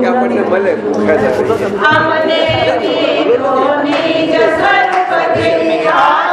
કે આપણને મળે ભૂખ્યા ઓમ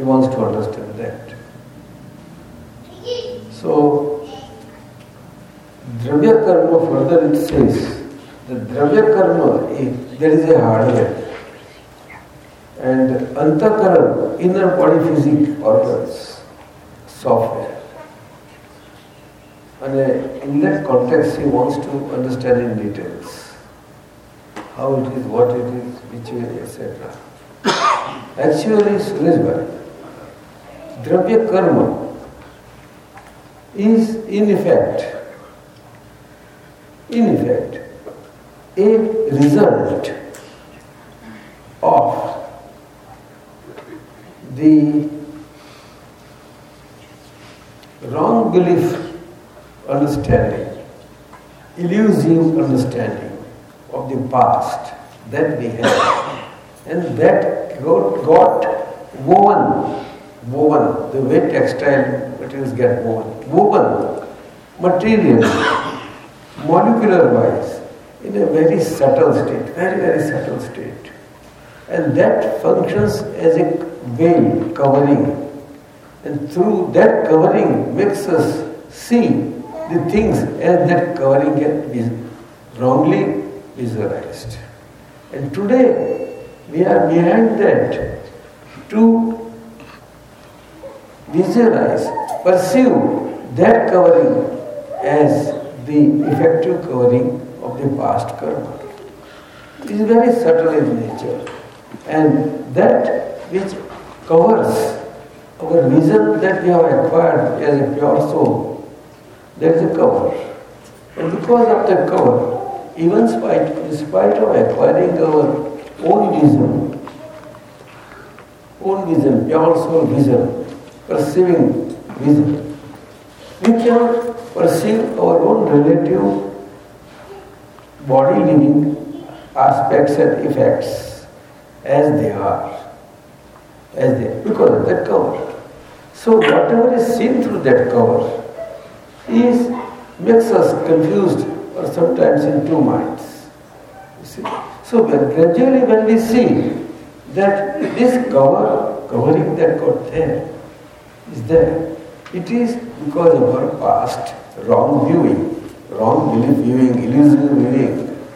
He wants to understand that. So, Dravya Karma further it says that Dravya Karma, is, there is a hardware. And Antakaran, inner body physique organs, software. And in that context, he wants to understand in details how it is, what it is, which way, etc. Actually, Suresh Bhai, Dravya karma is in effect, in effect, a result of the wrong belief understanding, illusive understanding of the past that we have, and that got, got woven woven, the way textile materials get woven, woven material, molecular wise, in a very subtle state, very, very subtle state. And that functions as a veil covering. And through that covering makes us see the things as that covering can be wrongly visualized. And today we are behind that to visualize, perceive that covering as the effective covering of the past karma. It is very subtle in nature. And that which covers our vision that we have acquired as a pure soul, there is a cover. And because of that cover, even spite, in spite of acquiring our own vision, own vision, pure soul vision, perceiving vision, we cannot perceive our own relative body living aspects and effects as they are, as they because of that cover. So whatever is seen through that cover is makes us confused or sometimes in two minds. You see? So when gradually when we see that this cover, covering that got there, is there, it is because of our past wrong viewing, wrong belief viewing, illusory viewing.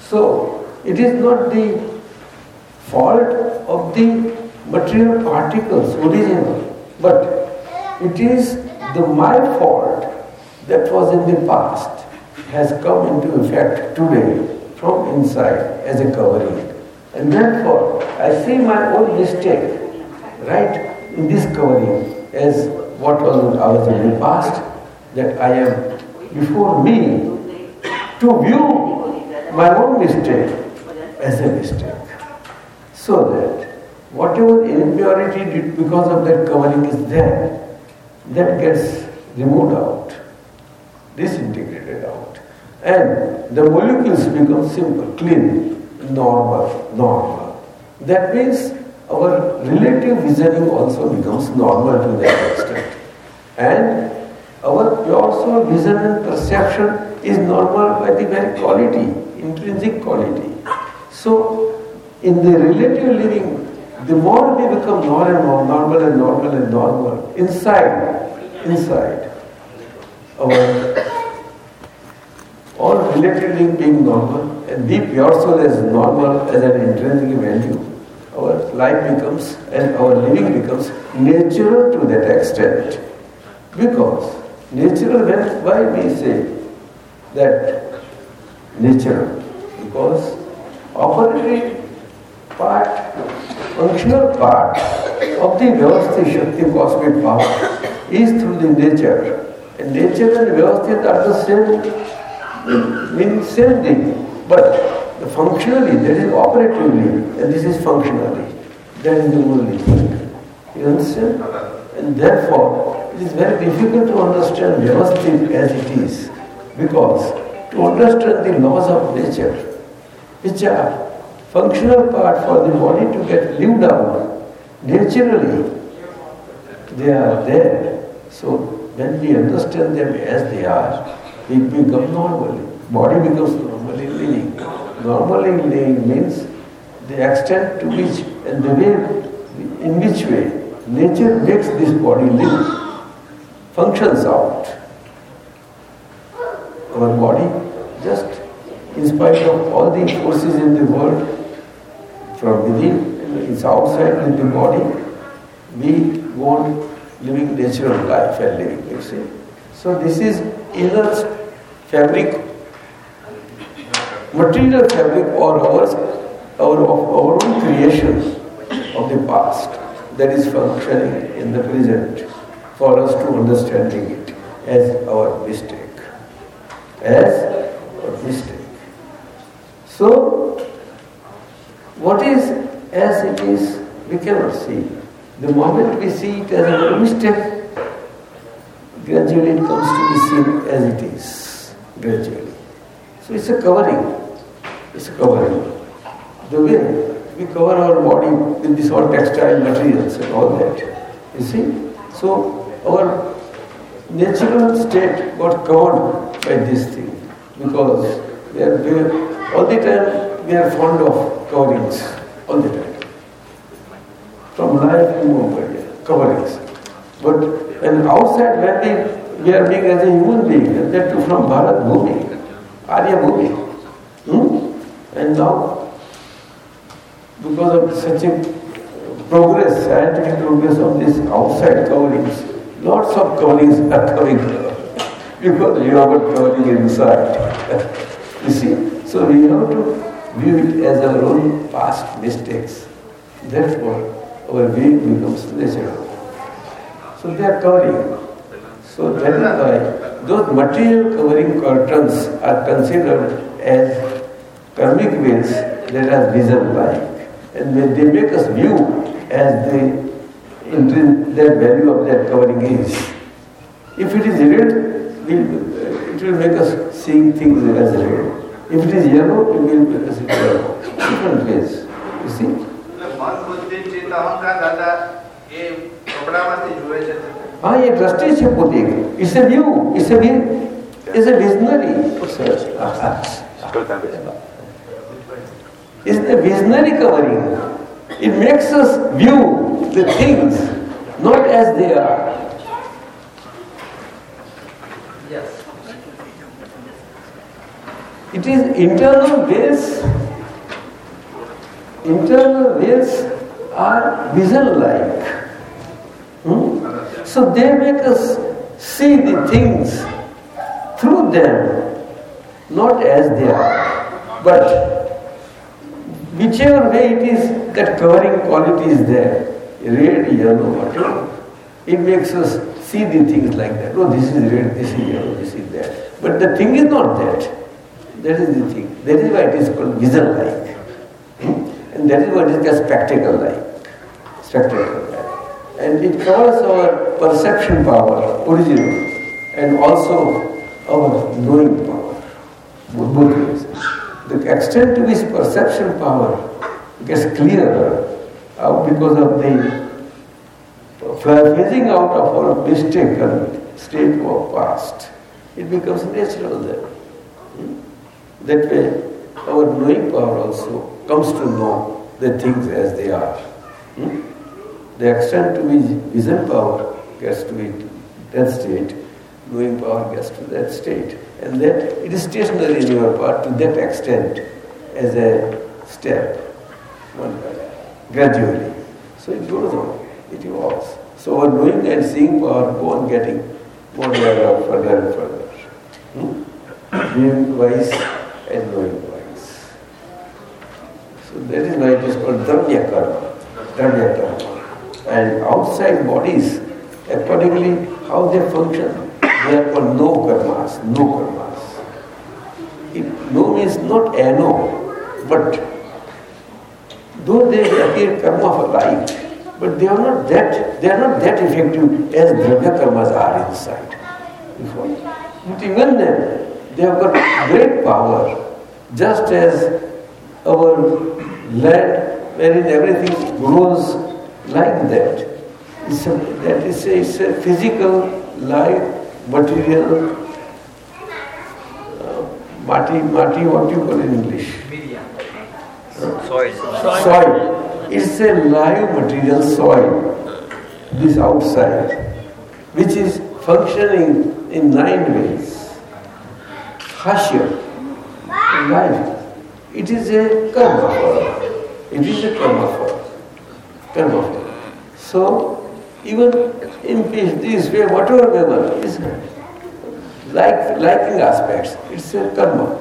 So it is not the fault of the material particles original, but it is the my fault that was in the past has come into effect today from inside as a covering. And therefore, I see my own mistake right in this covering as what was was in the past, that I am before me to view my own mistake as a mistake. So that whatever impurity did because of that covering is there, that gets removed out, disintegrated out. And the molecules become simple, clean, normal, normal. That means our relative visioning also becomes normal to that extent. And our pure soul vision and perception is normal by the very quality, intrinsic quality. So, in the relative living, the more we become more and more normal and normal and normal, inside, inside, our all relative living being normal and the pure soul as normal as an intrinsic value, our life becomes and our living becomes natural to that extent. Because natural, when, why we say that natural? Because operatory part, functional part of the Vyavasthi Shakti cosmic power is through the nature. And nature and Vyavasthi are the same, mean same thing. But functionally, that is operatively, and this is functionally. That is the only thing. You understand? And therefore, it is very difficult to understand Vyavasthi as it is. Because to understand the laws of nature, which are functional part for the body to get lived out, naturally, they are there. So when we understand them as they are, we become normal. Body becomes normally living. Normally living means the extent to which and the way in which way nature makes this body live, functions out. Our body just in spite of all the forces in the world from within it's outside in the body, we want living natural life and living, see. So this is inner fabric, material fabric or ours, our, our own creations of the past that is functioning in the present for us to understanding it as our mistake. As our mistake. So, what is as it is, we cannot see. The moment we see it as a mistake, gradually it comes to be seen as it is. Gradually. So it's a covering. It's a covering. The way we cover our body with this all textile materials and all that. You see? So our natural state got covered by this thing because we are all the time we are fond of coverings, all the time. From life to movement, coverings. But and outside when we, we are being as a human being, that too from Bharat Bhumi, Arya Bhumi. Hmm? And now, because of such a progress, scientific progress of these outside coverings, lots of coverings are coming because you have got covering inside. you see, so we have to view it as our own past mistakes. Therefore, our being becomes natural. So they are covering. So that is why those material covering curtains are considered as karmic veils that are vision-like. And when they make us view as the that value of that covering is. If it is red, we'll, it will make us seeing things as red. If it is yellow, it will make us yellow. Different ways. You see? મન બુદ્ધિ ચિત્ત અહંકાર દાદા એ કપડામાંથી જુએ છે હા એ દ્રષ્ટિ છે પોતે it's A view it's A is A visionary is the visionary covering. It makes us view the things not as they are. Yes. It is internal ways. Internal ways are vision-like. Hmm? So they make us see the things through them, not as they are. But whichever way it is, that covering quality is there, red, yellow, whatever, it makes us see the things like that. Oh, this is red, this is yellow, this is that. But the thing is not that. That is the thing. That is why it is called vision-like. Hmm? And that is what is called spectacle-like. Spectacle-like. And it covers our perception power, original, and also our knowing power. Both ways. The extent to which perception power gets clearer uh, because of the phasing out of our mistaken state of past, it becomes natural then. Hmm? That way, our knowing power also comes to know the things as they are. Hmm? The extent to which vision power gets to that state, knowing power gets to that state. And that it is stationary in your part to that extent as a step, one gradually. So it goes on, it evolves. So our knowing and seeing power go on getting more developed further and further. Hmm? Being wise and knowing wise. So that is why it is called Dravya Karma. Dravya Karma. And outside bodies, accordingly how they function, called no karmas, no karmas. It, no means not a no, but though they appear karma for life, but they are not that they are not that effective as dravya karmas are inside. But even then, they have got great power, just as our land wherein everything grows like that. It's a, that is a, it's a physical, life, material, uh, mati, mati, what do you call in English? Soil. Soil. It's a live material soil, this outside, which is functioning in nine ways. Hashya, life. It is a karma. It is a karma. Karma. So, even in this way, whatever manner is like liking aspects, it's a karma.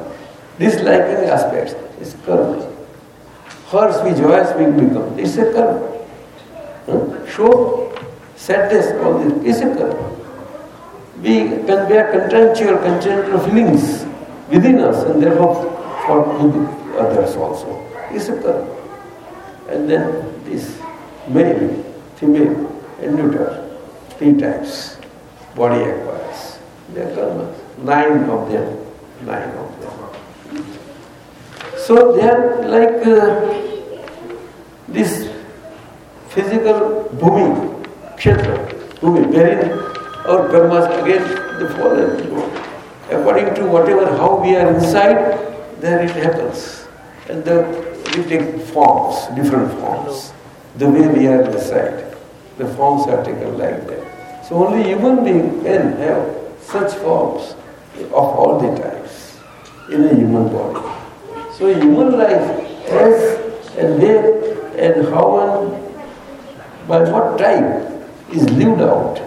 Disliking aspects is karma. Hers we joyous we become, it's a karma. Hmm? Show sadness, all this is a karma. We can bear contemptual, contemptual feelings within us and therefore for others also. It's a karma. And then this male, female, and neuter, three types body acquires. They are karmas. Nine of them. Nine of them. So they are like uh, this physical bhumi, kshetra, bhumi, wherein our karmas again they fall and. According to whatever, how we are inside, there it happens. And the, we take forms, different forms. The way we are inside, the forms are taken like that. So only human being can have such forms of all the types in a human body. So human life has and where and how and by what type is lived out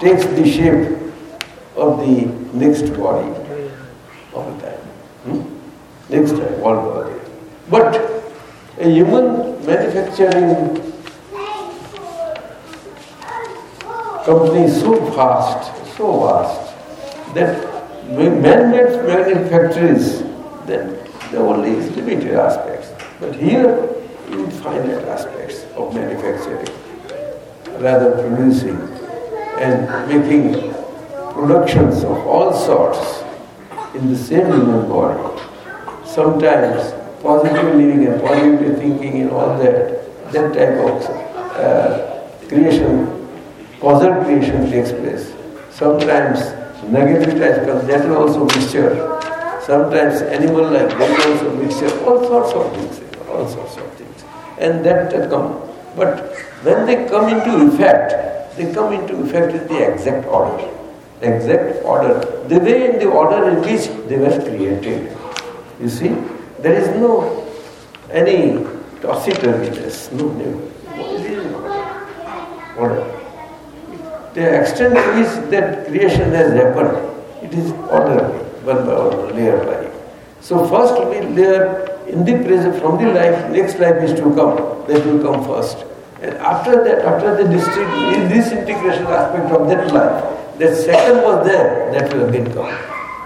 takes the shape of the next body all the time. Hmm? Next time, all body. But a human manufacturing company is so vast, so vast, that man-made manufactories, then there only limited aspects. But here, that aspects of manufacturing, rather producing and making productions of all sorts in the same human body. Sometimes positive living and positive thinking and all that, that type of uh, creation, causal creation takes place. Sometimes negative type comes, that is also mixture. Sometimes animal life, that is also mixture, all sorts of things, all sorts of things. And that come. But when they come into effect, they come into effect in the exact order. Exact order. The way in the order in which they were created. You see, there is no any topsy-turviness, no, no. Not order. The extent to which that creation has happened, it is orderly, one by one, layer by. So first we layer in the present, from the life, next life is to come, that will come first. And after that, after the disintegration aspect of that life, that second was there, that will again come.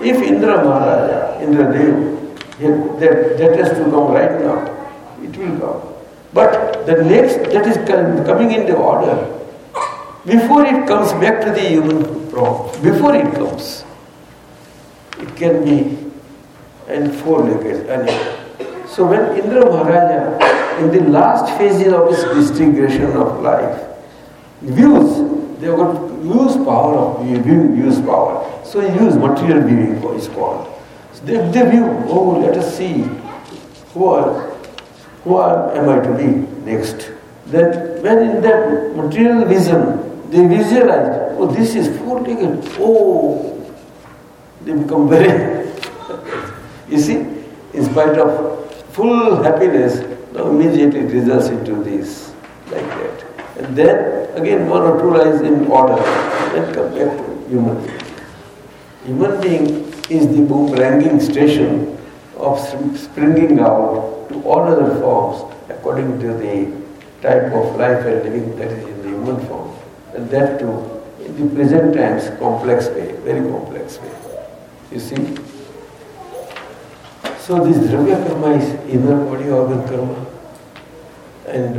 If Indra Maharaja, Indra Dev, that, that has to come right now, it will come. But the next, that is coming in the order, before it comes back to the human form, before it comes, it can be and four-legged animal. So when Indra Maharaja, in the last phases of his disintegration of life, views, they have got use power of view, use power. So he used material for his called. So they, they view, oh, let us see who are, who are, am I to be next. That when in that material vision, they visualize, oh, this is four-legged, oh, they become very, you see, in spite of full happiness now immediately results into this, like that. And then again one or two lines in order, then come back to human being. Human being is the boomeranging station of springing out to all other forms according to the type of life and living that is in the human form. And that too, in the present times, complex way, very complex way. You see? So this Dravya karma is inner body organ karma. And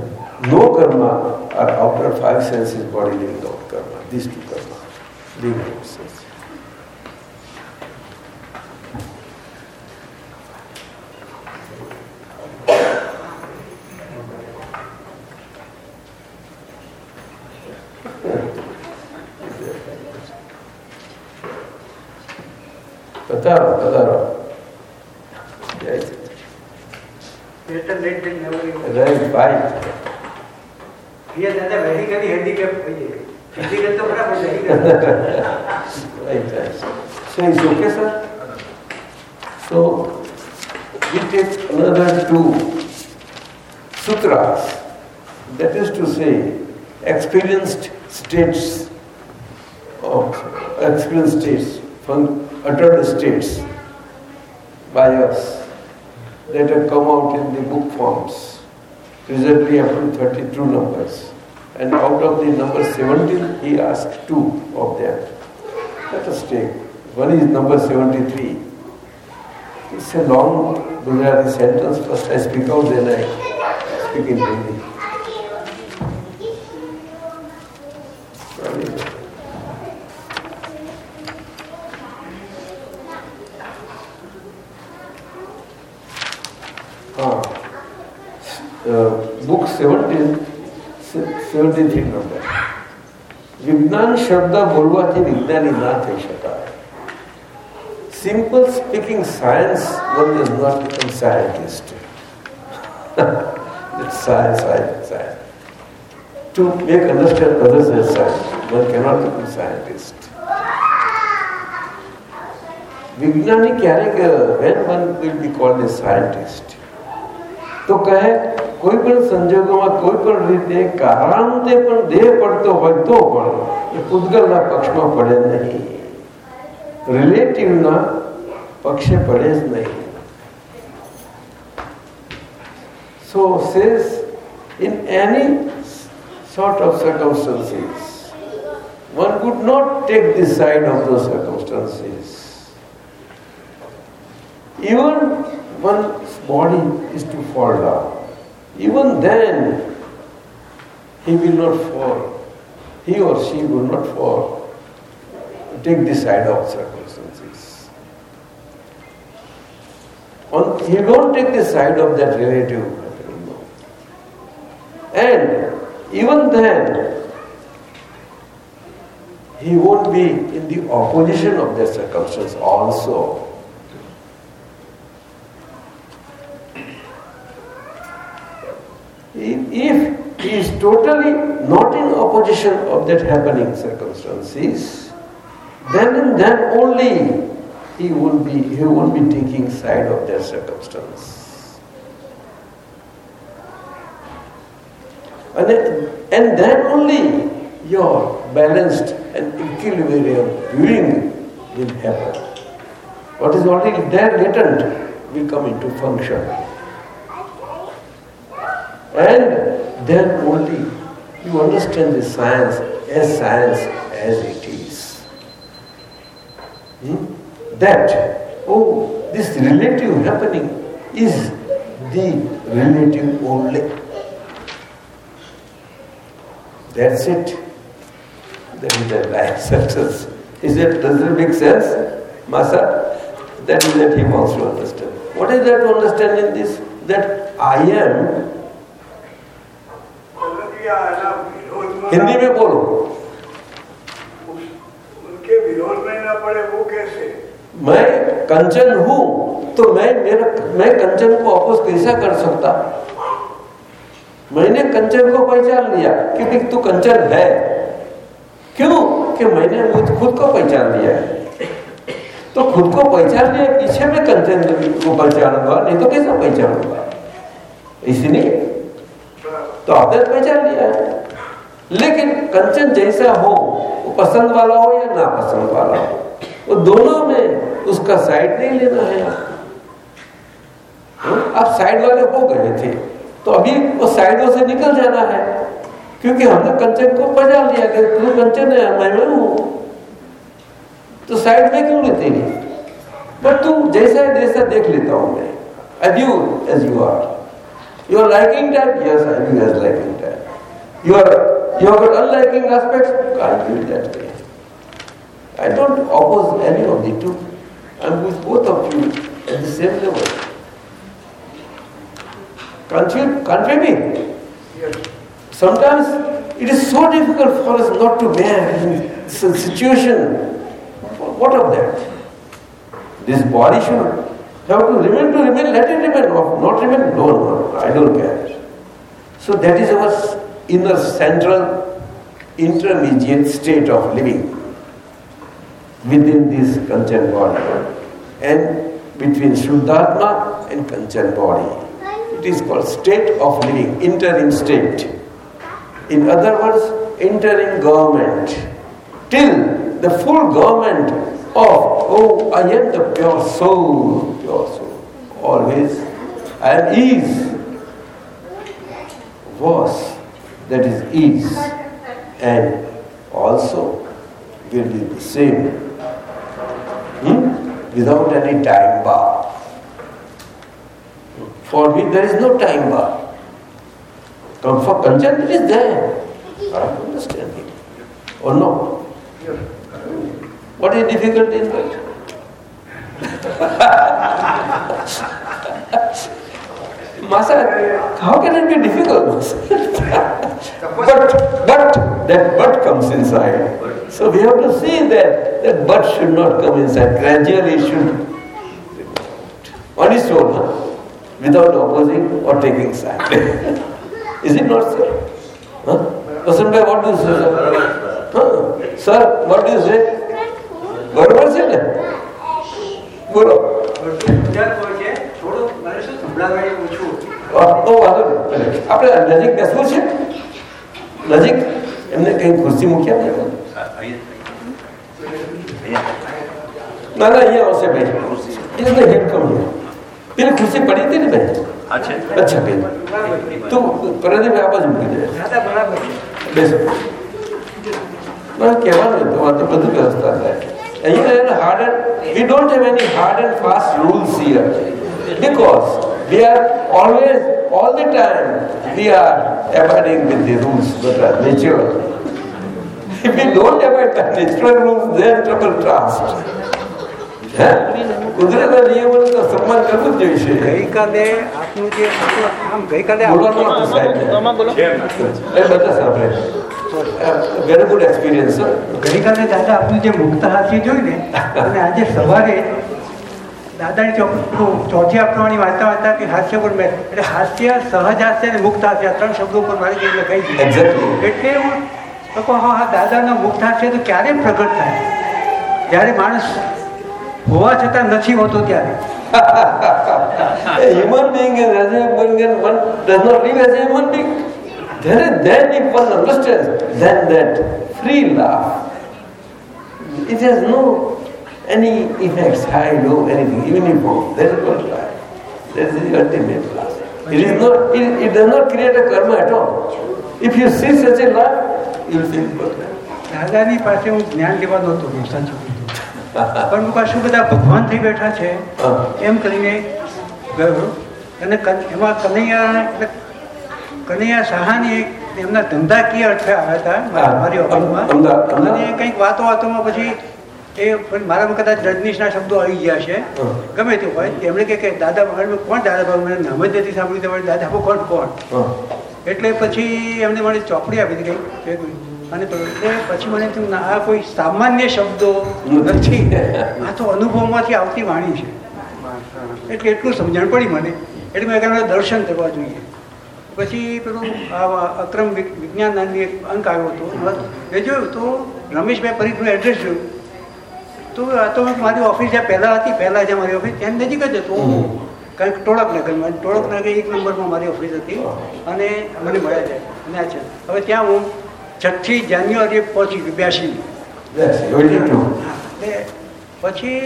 no karma are outer five senses body living out karma. These two karma, living numbers. And out of the number 17, he asked two of them. Let us take. One is number 73. It's a long Gujarati sentence. First I speak out, then I speak in Hindi. Ah. Uh, book 17, 73 number. વિજ્ઞાન શબ્દ બોલવાથી વિજ્ઞાની ના થઈ શકાય simple speaking science, one does not become scientist. it's science, science, science. To make understand others as science, one cannot become scientist. વિજ્ઞાની ક્યારેક when one will be called a scientist તો કહે કોઈ પણ સંજોગોમાં કોઈ પણ રીતે કારણોતે પણ દેહ પડતો હોય તો પણ એ પૂતગલના પક્ષમાં પડે નહીં રિલેટિવના પક્ષે પડે જ નહીં So says in any sort of circumstances, one could not take the side of those circumstances. Even one's body is to fall down. Even then, he will not fall. He or she will not fall. Take the side of circumstances. On, he don't take the side of that relative. And even then, he won't be in the opposition of that circumstance also. If if he is totally not in opposition of that happening circumstances, then and then only he will be he won't be taking side of that circumstance. And then, and then only your balanced and equilibrium viewing will happen. What is already there latent will come into function. And then only you understand the science as science as it is. Hmm? That, oh, this relative happening is the relative only. That's it. That is the life sentence. Is it, does it make sense, Masa? That is that he wants to understand. What is there to understand in this? That I am Hindi में बोलो। उनके विरोध में ना पड़े वो कैसे? मैं कंचन हूँ तो मैं मेरा मैं कंचन को अपोज कैसा कर सकता? मैंने कंचन को पहचान लिया क्योंकि तू कंचन है। क्यों? कि मैंने मुझ खुद को पहचान लिया है। तो खुद को पहचान लिया पीछे में कंचन को पहचानूँगा नहीं तो कैसा पहचानूँगा? इसलिए तो आपने पहचान लिया है। लेकिन कंचन जैसा हो, वो पसंद वाला हो या ना पसंद वाला हो, वो दोनों में उसका साइड नहीं लेना है। हाँ? आप साइड वाले हो गए थे तो अभी वो साइडों से निकल जाना है, क्योंकि हमने कंचन को पहचान लिया कि तू कंचन है, मैं मैं हूँ। तो साइड में क्यों लेते हैं? पर तू जैसा है, जैसा देख लेता हूँ मैं। As you as you are You are liking that? Yes, I do as liking that. You are you have got unliking aspects? I feel that way. I don't oppose any of the two. I'm with both of you at the same level. Can't you, can't we be? Sometimes it is so difficult for us not to bear in this situation. What of that? This body should have to remain to remain, let it remain, or not remain, no, no, I don't care. So that is our inner central intermediate state of living within this Kanchan body and between Shuddhatma and Kanchan body. It is called state of living, interim state. In other words, interim government. Till the full government of, oh, I am the pure soul, pure soul. Always, I am ease. Was, that is ease. And also will be the same. Hmm? Without any time bar. For me, there is no time bar. Come for Kanchan, it is there. I understand it. Or no? What is difficult in that? Masa, how can it be difficult? but, but, that but comes inside. So we have to see that that but should not come inside. Gradually it should on its own, huh? without opposing or taking side. Is it not so? Huh? Bhai, what do you say? sir? Huh? Sir, what do you say? બરોબર છે ને બોલો ગુજરાત હોય છે થોડું મારે શું સંભળાવે ઓછું ઓ વાંધો નહીં. આપણે નજીક બેસવું છે નજીક એમને કઈ ખુરશી મૂક્યા ને ના ના અહીંયા આવશે ભાઈ એટલે હેડ કમ પેલી ખુરશી પડી હતી ને ભાઈ અચ્છા બેન તું પ્રદીપ આ બાજુ મૂકી દે દાદા બરાબર છે બેસો ના કહેવાનું તો વાંધો બધું વ્યવસ્થા થાય અહીંયા એને hard and we don't have any hard and fast rules here because we are always all the time we are abiding with the rules that are natural if we don't abide by natural rules then trouble trust હે કુદરતના નિયમોનું તો સન્માન કરવું જ જોઈએ છે ગઈકાલે આપનું જે આપણું આમ ગઈકાલે બોલવાનું આપણું હતું સાહેબ આમાં બોલો એ બધા સાંભળે વેરી ગુડ એક્સપિરિયન્સ ગઈકાલે દાદા આપનું જે મુક્ત હાથી જોયું ને અને આજે સવારે દાદાની ચોથી આપવાની વાર્તા વાર્તા કે હાસ્ય પર મેં એટલે હાસ્ય સહજ હાસ્ય અને મુક્ત હાસ્ય ત્રણ શબ્દો પર મારી જે લખાઈ દીધું. એટલે હું તો કહું હા હા દાદાનો મુક્ત હાસ્ય તો ક્યારે પ્રગટ થાય? જ્યારે માણસ હોવા છતાં નથી હોતો ત્યારે. A human being is as a human being, one does not live as a human being. Then, then if one understands, then that free laugh, it has no any effects, high, low, anything, uniform. That is what life. That is the ultimate laugh. It is not, it, it does not create a karma at all. If you see such a laugh, you will feel good. દાદાની પાસે હું જ્ઞાન લેવા નહોતો ગયો સાચું કીધું. પણ પાછું બધા ભગવાન થઈ બેઠા છે હા. એમ કરીને ગયો અને કન- એમાં કનૈયા એટલે કનૈયા સાહાની એક એમના ધંધાકીય અર્થે આવ્યા હતા મારી ઓફિસમાં. અને કંઈક વાતો વાતોમાં પછી એ મારામાં કદાચ રજનીશના શબ્દો આવી ગયા છે. ગમે તે હોય એમણે કે દાદા મારે કોણ દાદા મને નામ જ નથી સાંભળ્યું તમારે દાદા. કોણ? કોણ? એટલે પછી એમને મને ચોપડી આપી હતી કંઈક અને પછી મને થયું આ કોઈ સામાન્ય શબ્દો નથી. આ તો અનુભવમાંથી આવતી વાણી છે. એટલે એટલું સમજણ પડી મને. એટલે મેં દર્શન કરવા જોઈએ. પછી પેલું અક્રમ વિજ્ઞાન નામની એક અંક આવ્યો હતો. એ જોયું તો રમેશભાઈ પરીખનું એડ્રેસ જોયું. તો આ તો મારી ઓફિસ જ્યાં પહેલાં હતી પહેલાં જ્યાં મારી ઓફિસ ત્યાં નજીક જ હતું. કારણ કે ટોળકનગરમાં ટોળકનગર એક નંબરમાં મારી ઓફિસ હતી. અને મને મળ્યા છે. અને આ છે. હવે ત્યાં હું છઠ્ઠી જાન્યુઆરીએ પહોંચી ગયું બ્યાસી પછી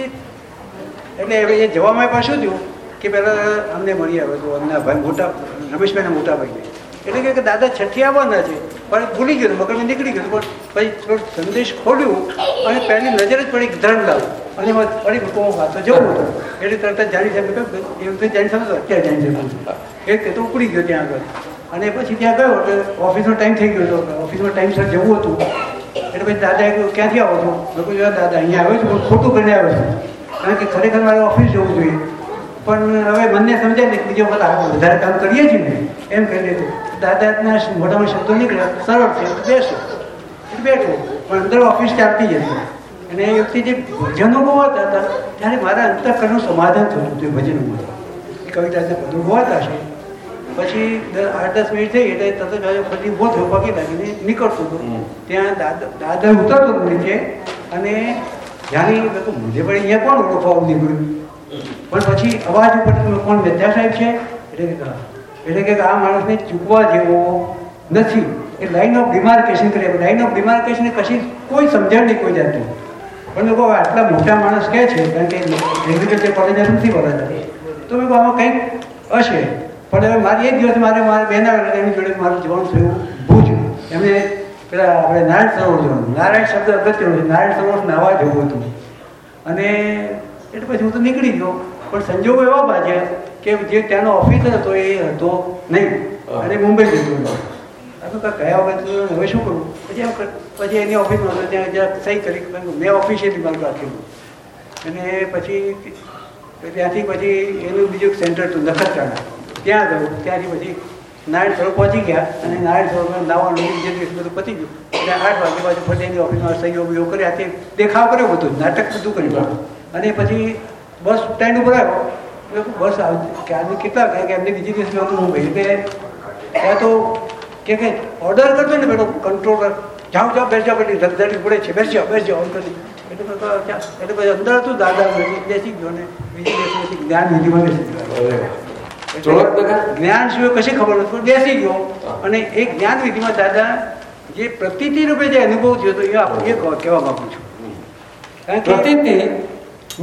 એટલે હવે એ જવામાં પાછું થયું? કે પહેલાં અમને મળી આવ્યો હતો અમના ભાઈ મોટા રમેશભાઈના મોટા ભાઈને એટલે કે- દાદા છઠ્ઠી આવવાના છે, પણ ભૂલી ગયો મગજમાં નીકળી ગયું પણ પછી થોડો સંદેશ ખોલ્યું અને પહેલી નજર જ પડી લાવ અને એમાં પડી મૂકો વાતો જવું હતું. એટલે તરત જ જાણી શકે એ વખતે જાણી શકતો અત્યારે જાણી શકું એ કે તો ઉપડી ગયો ત્યાં આગળ. અને પછી ત્યાં ગયો, એટલે ઓફિસનો ટાઈમ થઈ ગયો હતો ઓફિસમાં ટાઈમસર જવું હતું. એટલે પછી દાદાએ કહ્યું, ક્યાંથી આવો છો? મેં કહ્યું દાદા, અહીંયા આવ્યો છું ખોટું કરીને આવ્યો છું. કારણ કે ખરેખર મારે ઓફિસ જવું જોઈએ. પણ હવે બંને સમજાય ને કે બીજો બધા વધારે કામ કરીએ છીએ ને એમ કહી દીધું દાદાના મોટામાં શબ્દો નીકળ્યા સરળ છે બેસો. બેઠો. પણ અંદર ઓફિસ ચાલતી જશે અને એ વખતે જે ભજનો ગવાતા હતા ત્યારે મારા અંતઃકરણનું સમાધાન થયું હતું એ ભજનોમાં કવિતા જે બધું ગવાતા છે પછી આઠ દસ મિનિટ થઈ એટલે તરત જ પછી ઊભો થયો પગી લાગીને નીકળતો હતો. ત્યાં દાદા દાદા ઉતરતો હતો નીચે અને જાણી મેં કહ્યું, પણ અહીંયા કોણ ઓળખવા નીકળ્યું? પણ પછી અવાજ ઉપર કોણ વિદ્યા સાહેબ છે? એટલે કે એટલે કે આ માણસને ચૂકવા જેવો નથી. એ લાઈન ઓફ ડિમાર્કેશન કરે. લાઈન ઓફ ડિમાર્કેશન કશી કોઈ સમજણ નહીં કોઈ જાતું પણ લોકો આટલા મોટા માણસ કહે છે, કારણ કે એગ્રીકલ્ચર કોલેજ નથી બોલાતા તો મેં આમાં કંઈક હશે. પણ હવે મારી એક દિવસ મારે મારે બેના એની જોડે મારું જવાનું થયું ભૂજ. એમને પેલા આપણે નારાયણ સરોવર જવાનું. નારાયણ શબ્દ અગત્યનો છે. નારાયણ સરોવર નાવા જવું હતું. અને એટલે પછી હું તો નીકળી ગયો. પણ સંજોગો એવા બાજ્યા કે જે ત્યાંનો ઓફિસર હતો એ હતો નહીં. અને મુંબઈ જતો હતો કાંઈ ગયા વખત હવે શું કરું? પછી એમ પછી એની ઓફિસમાં હતો ત્યાં જ્યાં સહી કરી. મેં ઓફિશિયલી મારું રાખેલું અને પછી ત્યાંથી પછી એનું બીજું સેન્ટર હતું નખત્રાણા. ત્યાં ગયું. ત્યાંથી પછી નારાયણ સરોવર પહોંચી ગયા. અને નારાયણ સરોવરમાં નાવાનું જે દિવસ બધું પતી ગયું. એટલે આઠ વાગે પાછું એની ઓફિસમાં બીઓ કર્યા. તે દેખાવ કર્યો બધું નાટક બધું કર્યું. અને પછી બસ સ્ટેન્ડ ઉપર આવ્યો બસ આવ- કે આજે કેટલા કહે કે એમને બીજી દિવસ હતું. હું ભાઈ ત્યાં. તો કે કંઈ ઓર્ડર કરજો ને બેટો કંટ્રોલર જાઓ જાઓ બેસજો બેટી. ધગધડી પડે છે. બેસજો બેસજો ઓન કરી. એટલે? એટલે પછી અંદર હતું દાદા બેસી ગયો ને બીજી દિવસ જ્ઞાન વિધિમાં બેસી ગયો. જ્ઞાન સિવાય કશી ખબર નથી. બેસી ગયો. અને એ જ્ઞાન વિધિમાં દાદા જે પ્રતિતિ રૂપે જે અનુભવ થયો હતો એ એ કહેવા માંગુ છું. કારણ કે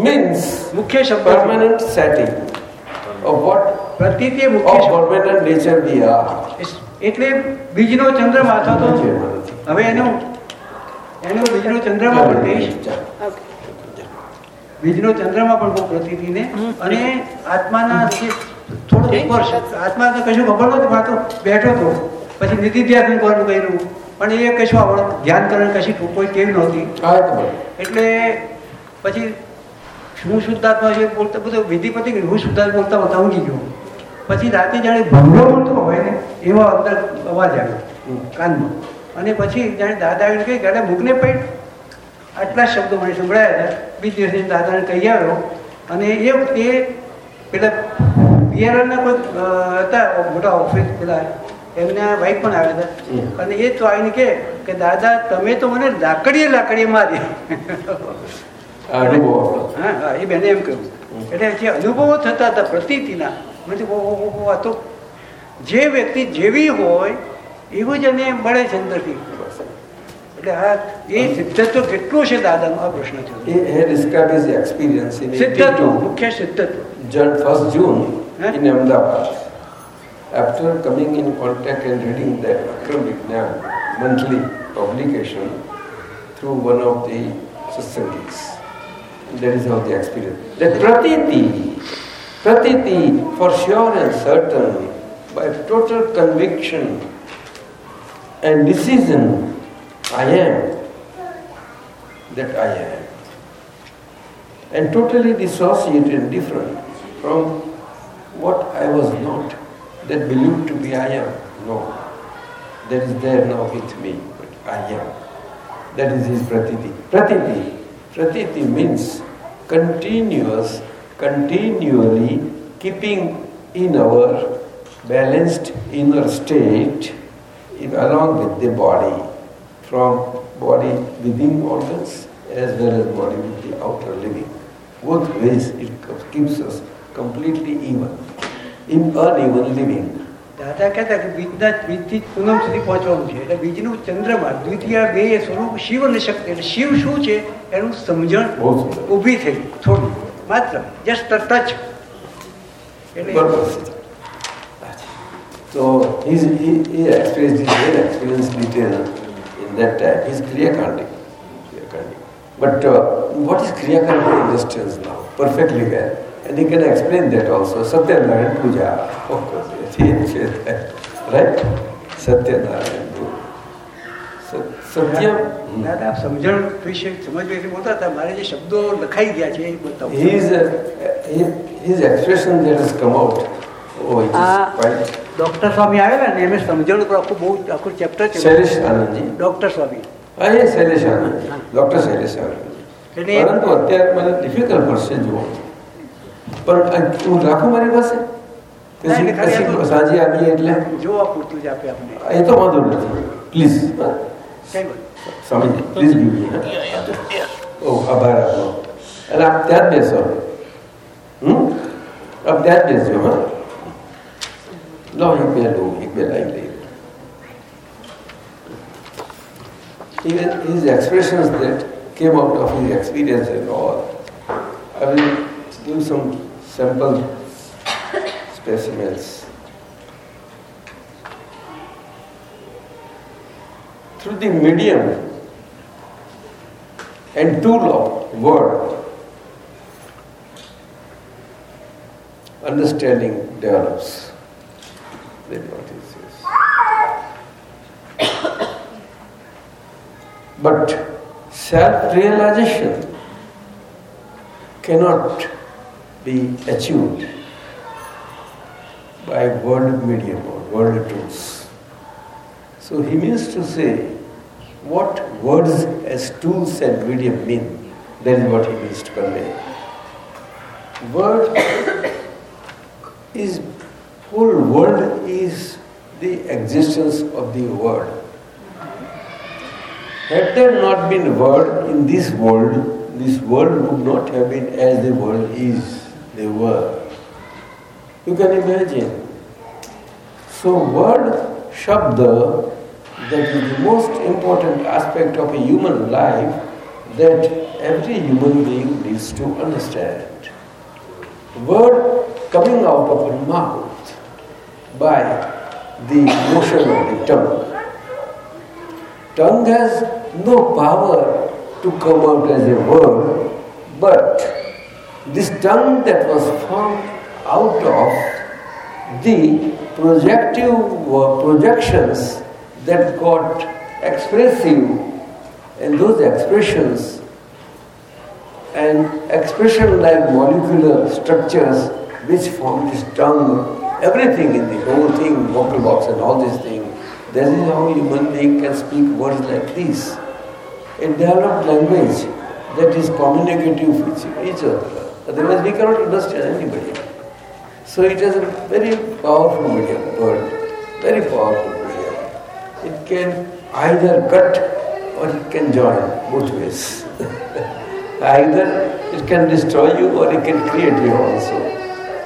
means મુખ્ય શબ્દ permanent setting. Of what? પ્રતિતિ એ મુખ્ય permanent nature we are. એટલે બીજનો ચંદ્રમા અથવા તો? હવે એનું એનો બીજનો ચંદ્રમા પણ કહીશ બીજનો ચંદ્રમા પણ બહુ પ્રતિથિને. અને આત્માના જે થોડું ઉપર આત્મા તો કશું ખબર નહોતી પણ આ તો બેઠો હતો. પછી નિધિ ધ્યાન કરવાનું કર્યું. પણ એ કશું આવડત ધ્યાન કરવાની કશી કોઈ કેવી નહોતી. તો એટલે પછી હું શુદ્ધાત્મા છે બોલતા બધું વિધિ પતી ગયું હું શુદ્ધાત્મા બોલતા બોલતા ઊંઘી ગયો. પછી રાતે જાણે ભંગો મળતો હોય ને એવો અંદર અવાજ આવ્યો કાનમાં. અને પછી જાણે દાદા આવીને કહી ગાડા મૂકને પૈટ આટલા શબ્દો મને સંભળાયા હતા. બીજ દિવસે દાદાને કહી આવ્યો. અને એ વખતે પેલા પિયરના કોઈ હતા મોટા ઓફિસ પેલા એમના વાઈફ પણ આવ્યા હતા. અને એ તો આવીને કે દાદા તમે તો મને લાકડીએ લાકડીએ મારી અનુભવ આપણો. હા હા એ બેને એમ કહ્યું એટલે જે અનુભવો થતા હતા પ્રતીતિના મેં કીધું, ઓહો, ઓહો, ઓહો, આ તો જે વ્યક્તિ જેવી હોય એવું જ એને મળે છે અંદરથી એટલે આ એ સિદ્ધત્વ કેટલું છે દાદાનો આ પ્રશ્ન છે He had described his experience in સિદ્ધત્વ 82, મુખ્ય સિદ્ધત્વ Jan- 1st June Huh? in Ahmedabad. After coming in contact and reading the Akram Vignan monthly publication through one of the satsangis. That is how the experience. That pratiti, pratiti for sure and certain, by total conviction and decision, I am that I am and totally dissociated and different from what I was not, that believed to be I am. No, that is there now with me, but I am. That is his pratiti. Pratiti, pratiti means continuous, continually keeping in our balanced inner state in, along with the body, from body within organs as well as body with the outer living. Both ways it keeps us completely even. In uneven living. દાદા કહેતા કે બીજના બીજથી જ પૂનમ સુધી પહોંચવાનું છે એટલે બીજનું ચંદ્રમા દ્વિતીય બે એ સ્વરૂપ શિવ અને શક્તિ એટલે શિવ શું છે એનું સમજણ બહુ સુંદર. ઊભી થઈ થોડું માત્ર જસ્ટ ટચ એટલે Purpose. So he's, he, he expressed his own experience detail in that time. He's Kriyakandik. Kriyakandik. But uh, what is Kriyakandik understands now perfectly well. And he can explain that also. Satyanarayan Puja, of course. Yes, he says that. Right? Satyanarayan Puja. Sat- Satyam. દાદા આપ સમજણ વિશે સમજ વિશે બોલતા હતા મારે જે શબ્દો લખાઈ ગયા છે એ બતાવો His, uh, his, his expression that has come out, oh, it is Ah. quite doctor Swami આવેલા ને એમને સમજણ ઉપર આખું બહુ આખું ચેપ્ટર છે Shailesh Anandji. ડોક્ટર સ્વામી હા એ શૈલેષ આનંદ ડૉક્ટર શૈલેષ આનંદ એટલે એ- પરંતુ અત્યારે મને ડિફિકલ્ટ પડશે જુઓ પણ આ હું રાખું મારી પાસે સાંજે આવીએ એટલે જોવા પૂરતું જ આપે આપણે એ તો વાંધો નથી પ્લીઝ કઈ વાત સ્વામીજી પ્લીઝ ગીવ ઓ આભાર આપનો અને આપ ત્યાં જ બેસો હમ આપ ત્યાં જ બેસજો હા લો એક બે લો એક બે લાઈન લઈ લો. Even his expressions that came out of his experience and all. I will give some sample specimens. Through the medium and tool of word, understanding develops. That. But self-realization cannot be achieved by word medium or word tools. So he means to say what words as tools and medium mean. That is what he means to convey. Word is whole world is the existence of the word. Had there not been word in this world, this world would not have been as the world is, the word. You can imagine. So word, shabda, that is the most important aspect of a human life that every human being needs to understand. Word coming out of a mouth by the motion of the tongue. Tongue has no power to come out as a word, but this tongue that was formed out of the projective uh, projections that got expressive and those expressions and expression like molecular structures which form this tongue, everything in the whole thing, vocal box and all these things. That is how human being can speak words like this. A developed language that is communicative with each other. Otherwise we cannot understand anybody. So it is a very powerful medium, word. Very powerful medium. It can either cut or it can join both ways. either it can destroy you or it can create you also.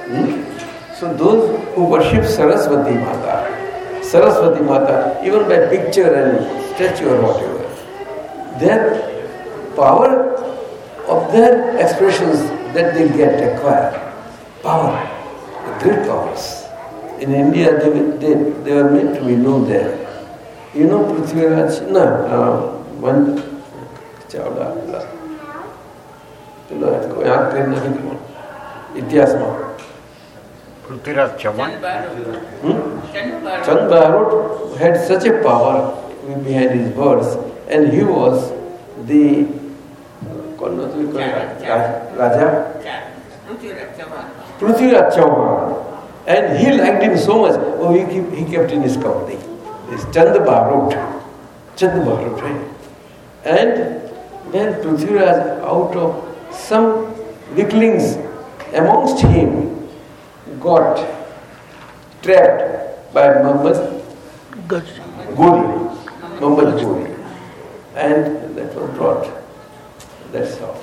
Hmm? So those who worship Saraswati Mata, Saraswati Mata, even by picture and statue or whatever, their power of their expressions that they get acquire, power, the great powers. In India, they, they, they were meant to be known there. You know Prithviraj? No, no, one Chawla. चलो आपको याद करना ही कौन इतिहास में Prithviraj Chauhan Chand Barot had such a power behind his words, and he was the Raja Prithviraj Chauhan. And he liked him so much, oh, he, keep, he kept in his company. This Chand Baharut. Chand Baharut, right? And when Prithviraj, out of some weaklings amongst him, got trapped by Muhammad Gori, Muhammad Gori. And that was brought. That's how.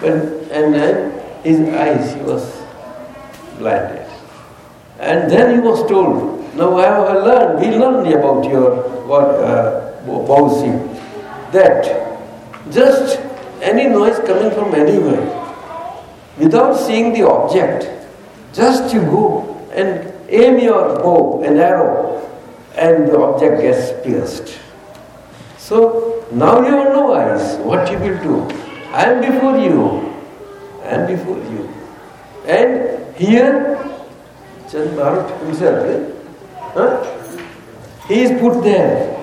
When, and then his eyes, he was blinded. And then he was told, now I have learned, we learned about your what, uh, Bausi, that just any noise coming from anywhere, without seeing the object, just you go and aim your bow and arrow, and the object gets pierced. So now you have no eyes. What you will do? I am before you. I am before you. And here, Chand Bharat himself, eh? huh? he is put there,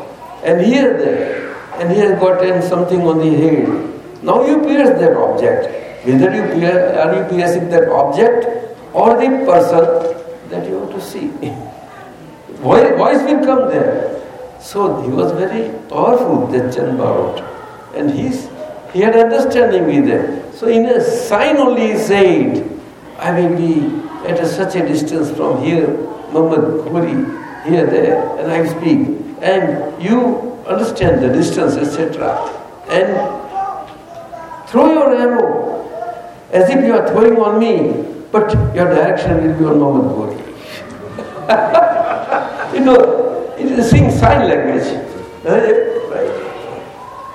and here there, and he has gotten something on the head. Now you pierce that object. Whether you pierce, are you piercing that object or the person that you want to see. Voice, voice will come there. So he was very powerful, that Bharat. And he's, he had understanding with them. So in a sign only he said, I will be at a, such a distance from here, Muhammad Gori, here, there, and I speak. And you understand the distance, etc. And throw your arrow as if you are throwing on me, but your direction will be on Muhammad Gori. you know, it is sing sign language. Right.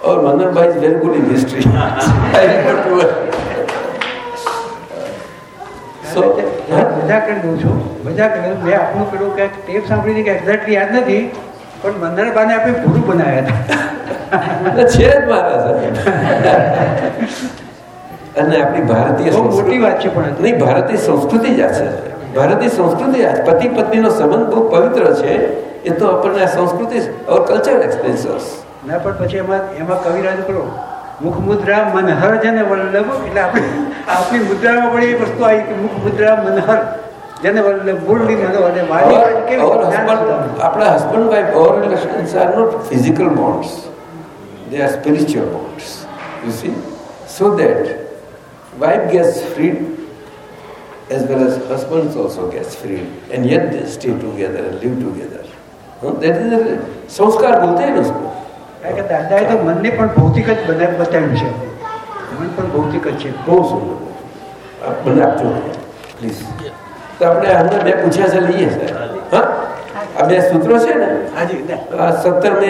Our Manan Bhai is very good in history. I her. So, મજા કરી દઉં છું. મજા કરી મેં આપણું પેલું કંઈક ટેપ સાંભળીને કે એક્ઝેક્ટલી યાદ નથી પણ મંદરબાને આપણે પૂરું બનાવ્યા હતા. છે જ મારા સાહેબ. અને આપણી ભારતીય મોટી વાત છે પણ નહીં ભારતીય સંસ્કૃતિ જ આ છે. ભારતીય સંસ્કૃતિ આ. પતિ પત્નીનો સંબંધ બહુ પવિત્ર છે. એ તો આપણને આ સંસ્કૃતિ ઓર કલ્ચર એક્સપેન્સર્સ ના પણ પછી એમાં એમાં કવિરાજ કરો મુખ મુદ્રા મનહર છે ને વલ્લભ એટલે આપણે આપણી મુદ્રામાં પણ એ વસ્તુ આવી કે મુખ મુદ્રા મનહર જેને એટલે મૂળની મને અને વાણી Our, કેવી our જ્ઞાન husband, સુધારવું. આપણા husband wife, our relations are not physical bonds. They are spiritual bonds. You see? So that wife gets freed as well as husband also gets freed. And yet they stay together and live together. Huh? That is a संस्कार बोलते हैं ना उसको કારણ કે દાદાએ તો મનને પણ ભૌતિક જ બતાવ્યું છે. મન પણ ભૌતિક જ છે. બહુ સુંદર. આપ મને આપજો. પ્લીઝ. તો આપણે આમને બે પૂછ્યા છે લઈએ. હા? આ બે સૂત્રો છે ને? હાજી આ સત્તર ને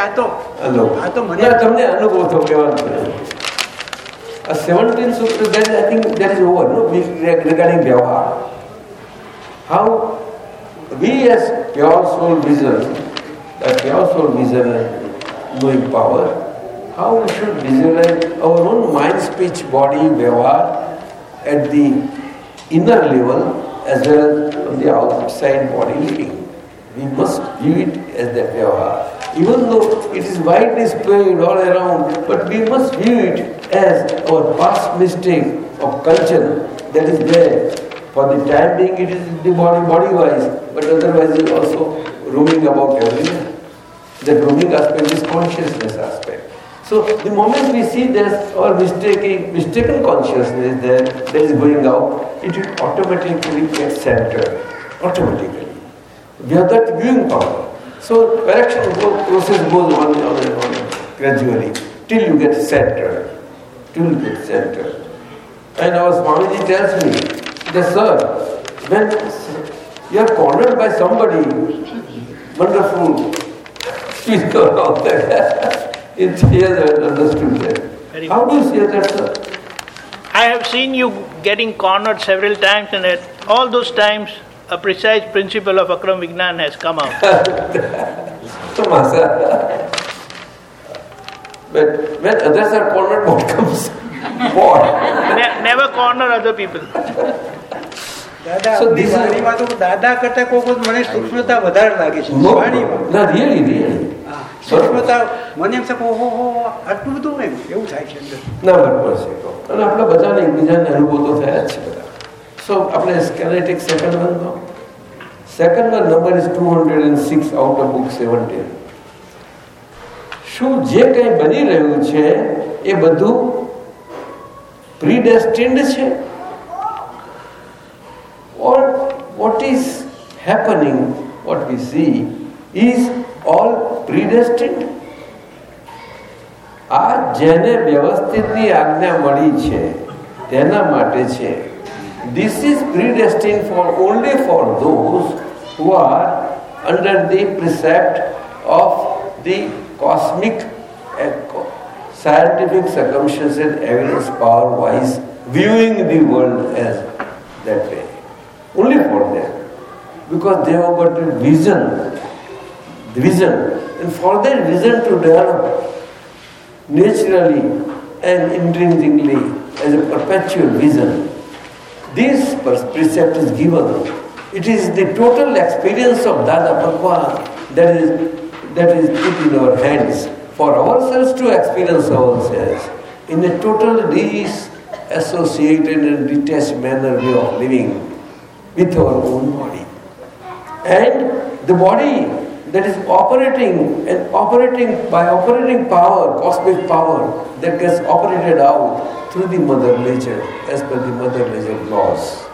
આ તો હલો. આ તો મને તમને અનુભવ થયો કહેવાનું આ સેવન્ટીન સૂત્ર that I think that is over no? Regarding વ્યવહાર. How we as pure soul vision that pure soul vision knowing power how we should visualize our own mind speech body vyavahar at the inner level as well as on the outside body living we must view it as that vyavahar even though it is widely spread all around, but we must view it as our past mistake of culture that is there. For the time being, it is the body, body-wise, but otherwise it is also roaming about everywhere. The roaming aspect is consciousness aspect. So the moment we see there's or mistaken, mistaken consciousness there that is going out, it will automatically get centered. Automatically. We have that viewing power. So correction process goes on and on and on gradually till you get centered. Till you get centered. And our Swamiji tells me that sir, when you are cornered by somebody, wonderful speaker out there, it, he has understood that. Very How do you see that, sir? I have seen you getting cornered several times, and at all those times, a precise principle of Akram Vignan has come out. But when others are cornered, what comes? What? Ne- never corner other people. દાદા So આપણી this is- વાણીમાં તો દાદા કરતા કોઈ મને સૂક્ષ્મતા વધારે લાગે છે. No, વાણીમાં no, really, really. હા, સૂક્ષ્મતા મને એમ થાય ઓહો હો આટલું બધું એમ એવું થાય છે ના બરાબર છે અને આપણે બધાને એકબીજાને અનુભવ તો થયા જ છે બધા. સો આપણે સ્કેલેટિક સેકન્ડ વનમાં second one number is two hundred and six out of book seventeen શું જે કંઈ બની રહ્યું છે એ બધું પ્રીડેસ્ટિન્ડ છે? or what is happening, what we see, is all predestined. આ જેને વ્યવસ્થિતની આજ્ઞા મળી છે તેના માટે છે This is predestined for only for those who are under the precept of the cosmic uh, co- scientific circumstances and evidence power wise viewing the world as that way. only for them. Because they have got a vision. Vision. And for that vision to develop naturally and intrinsically as a perpetual vision, this precept is given. It is the total experience of Dada Bhagwan that is, that is put in our hands for ourselves to experience ourselves in a total disassociated and detached manner way of living with our own body. And the body that is operating and operating by operating power, cosmic power that gets operated out through the mother nature as per the mother nature laws,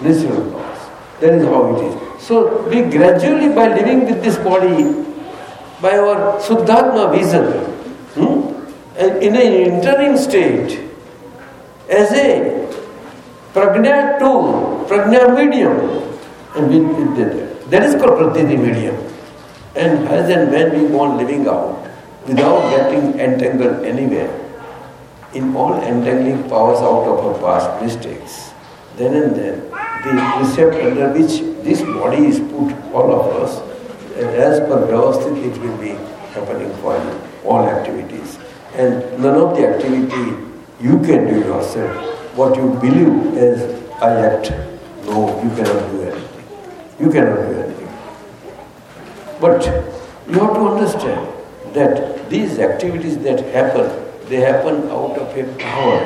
natural laws. That is how it is. So we gradually by living with this body, by our Shuddhatma vision, hmm, in an entering state, as a prajna tool, prajna medium, and we did that. That is called pratiti medium. And as and when we go on living out, without getting entangled anywhere, in all entangling powers out of our past mistakes, then and then the precept under which this body is put, all of us, and as per Vyavasthit, it will be happening for all activities. And none of the activity you can do yourself. What you believe as I act, no, you cannot do anything. You cannot do anything. But you have to understand that these activities that happen, they happen out of a power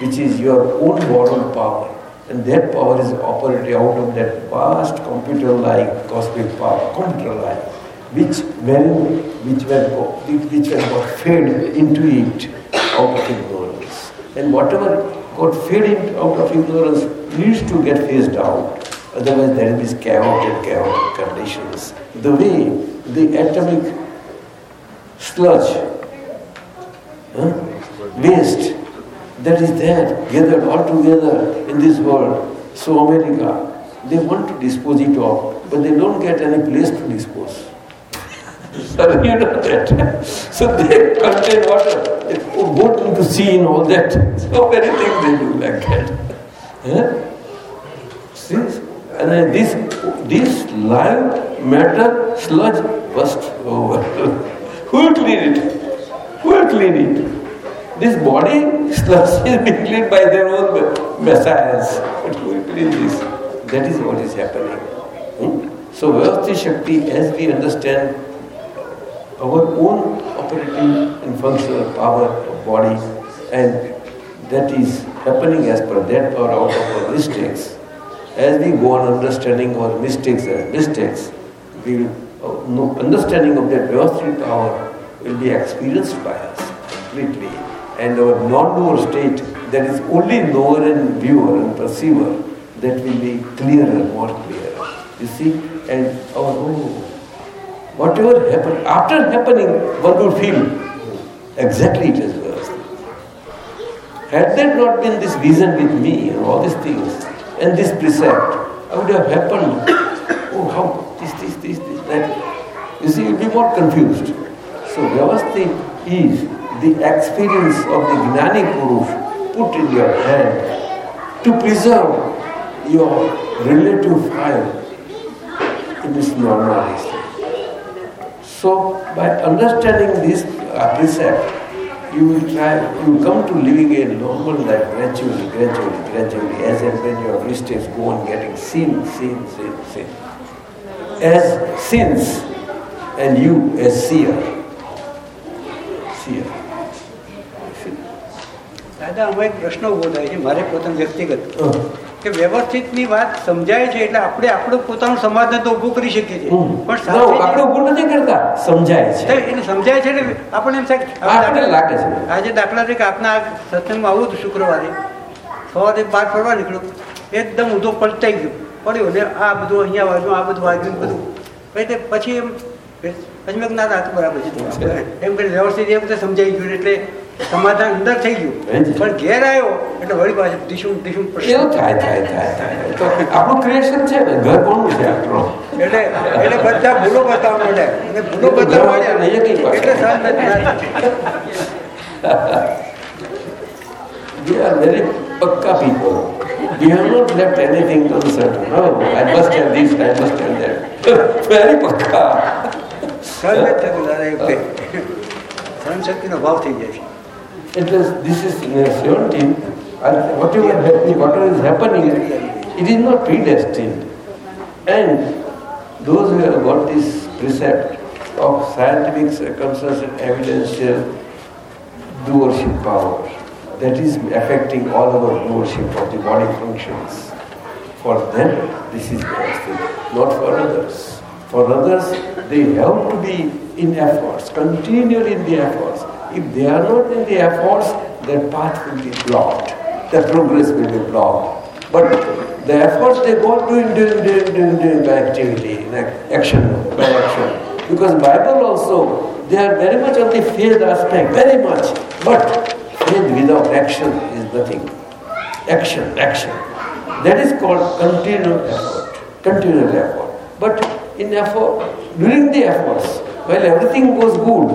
which is your own moral power. And that power is operating out of that vast computer-like cosmic power, computer-like, which when which were which were fed into it out of ignorance. And whatever got fed in, out of ignorance needs to get phased out. Otherwise, there is chaotic, chaotic conditions. The way the atomic sludge, huh, waste that is there, gathered all together in this world. So America, they want to dispose it of, but they don't get any place to dispose. So you know that. So they contain water. Put boat into sea and all that. So many things they do like that. Huh? See? And then this this live matter sludge burst over. Who will clean it? Who will clean it? This body sludge is being cleaned by their own messiahs. But who will clean this? That is what is happening. Hmm? So Vyavasthit Shakti, as we understand our own operating and functional power of body and that is happening as per that or out of our mistakes. As we go on understanding our mistakes as mistakes, we will, uh, understanding of that Vyavasthit power will be experienced by us completely. And our non-knower state that is only knower and viewer and perceiver that will be clearer, more clearer. You see, and our oh, whatever happened, after happening, one would feel exactly it is worse. Had there not been this vision with me and all these things, and this precept, I would have happened, oh, how, this, this, this, this, that. You see, you'll be more confused. So, Vyavasthit is the experience of the Gnani Purush put in your hand to preserve your relative fire in this normal state. So, by understanding this uh, precept, you will try, you will come to living a normal life gradually, gradually, gradually, as and when your mistakes go on getting sin, sin, sin, sin. As sins, and you as seer. Seer. દાદા આમાં એક પ્રશ્ન ઉભો થાય છે મારે પોતાનું વ્યક્તિગત Uh, કે વ્યવસ્થિતની વાત સમજાય છે એટલે આપણે આપણું પોતાનું સમાધાન તો ઊભું કરી શકીએ છીએ. પણ આપણે ઊભું નથી કરતા સમજાય છે. એને સમજાય છે એટલે આપણને એમ થાય લાગે છે. આજે દાખલા તરીકે આપના સત્સંગમાં આવું હતું શુક્રવારે. સવારે બહાર ફરવા નીકળ્યો. એકદમ ઊંધો પલટાઈ ગયો. પડ્યો ને આ બધું અહીંયા વાગ્યું આ બધું વાગ્યું બધું. એટલે પછી એમ પછી મેં ના બરાબર છે. એમ કરીને વ્યવસ્થિત એ બધું સમજાઈ ગયું એટલે સમાધાન અંદર થઈ ગયું પણ ઘેર આવ્યો એટલે વળી પાછું ટીશું ટીશું એવું થાય થાય થાય થાય તો આપણું ક્રિએશન છે ને ઘર કોનું છે આપણો એટલે એટલે બધા ભૂલો બતાવવા મળે અને ભૂલો બતાવવા પાસે. એટલે. We are very pakka people. We have not left anything uncertain. No, I must tell this, I must tell that. very pakka. સહન નથી થતું દાદા એ વખતે સહન શક્તિનો ભાવ થઈ જાય છે It is, this is in uh, 17, and whatever, happening, whatever is happening, it is not predestined. And those who have got this precept of scientific circumstance and evidential doership power, that is affecting all our doership of the body functions. For them, this is best, not for others. For others, they have to be in efforts, continually in the efforts. If they are not in the efforts, their path will be blocked, their progress will be blocked. But the efforts they go on doing, doing, doing, doing, doing by activity, like action, by action. Because Bible also, they are very much on the faith aspect, very much. But faith without action is nothing. Action, action. That is called continual effort, continual effort. But in effort, during the efforts, while everything goes good,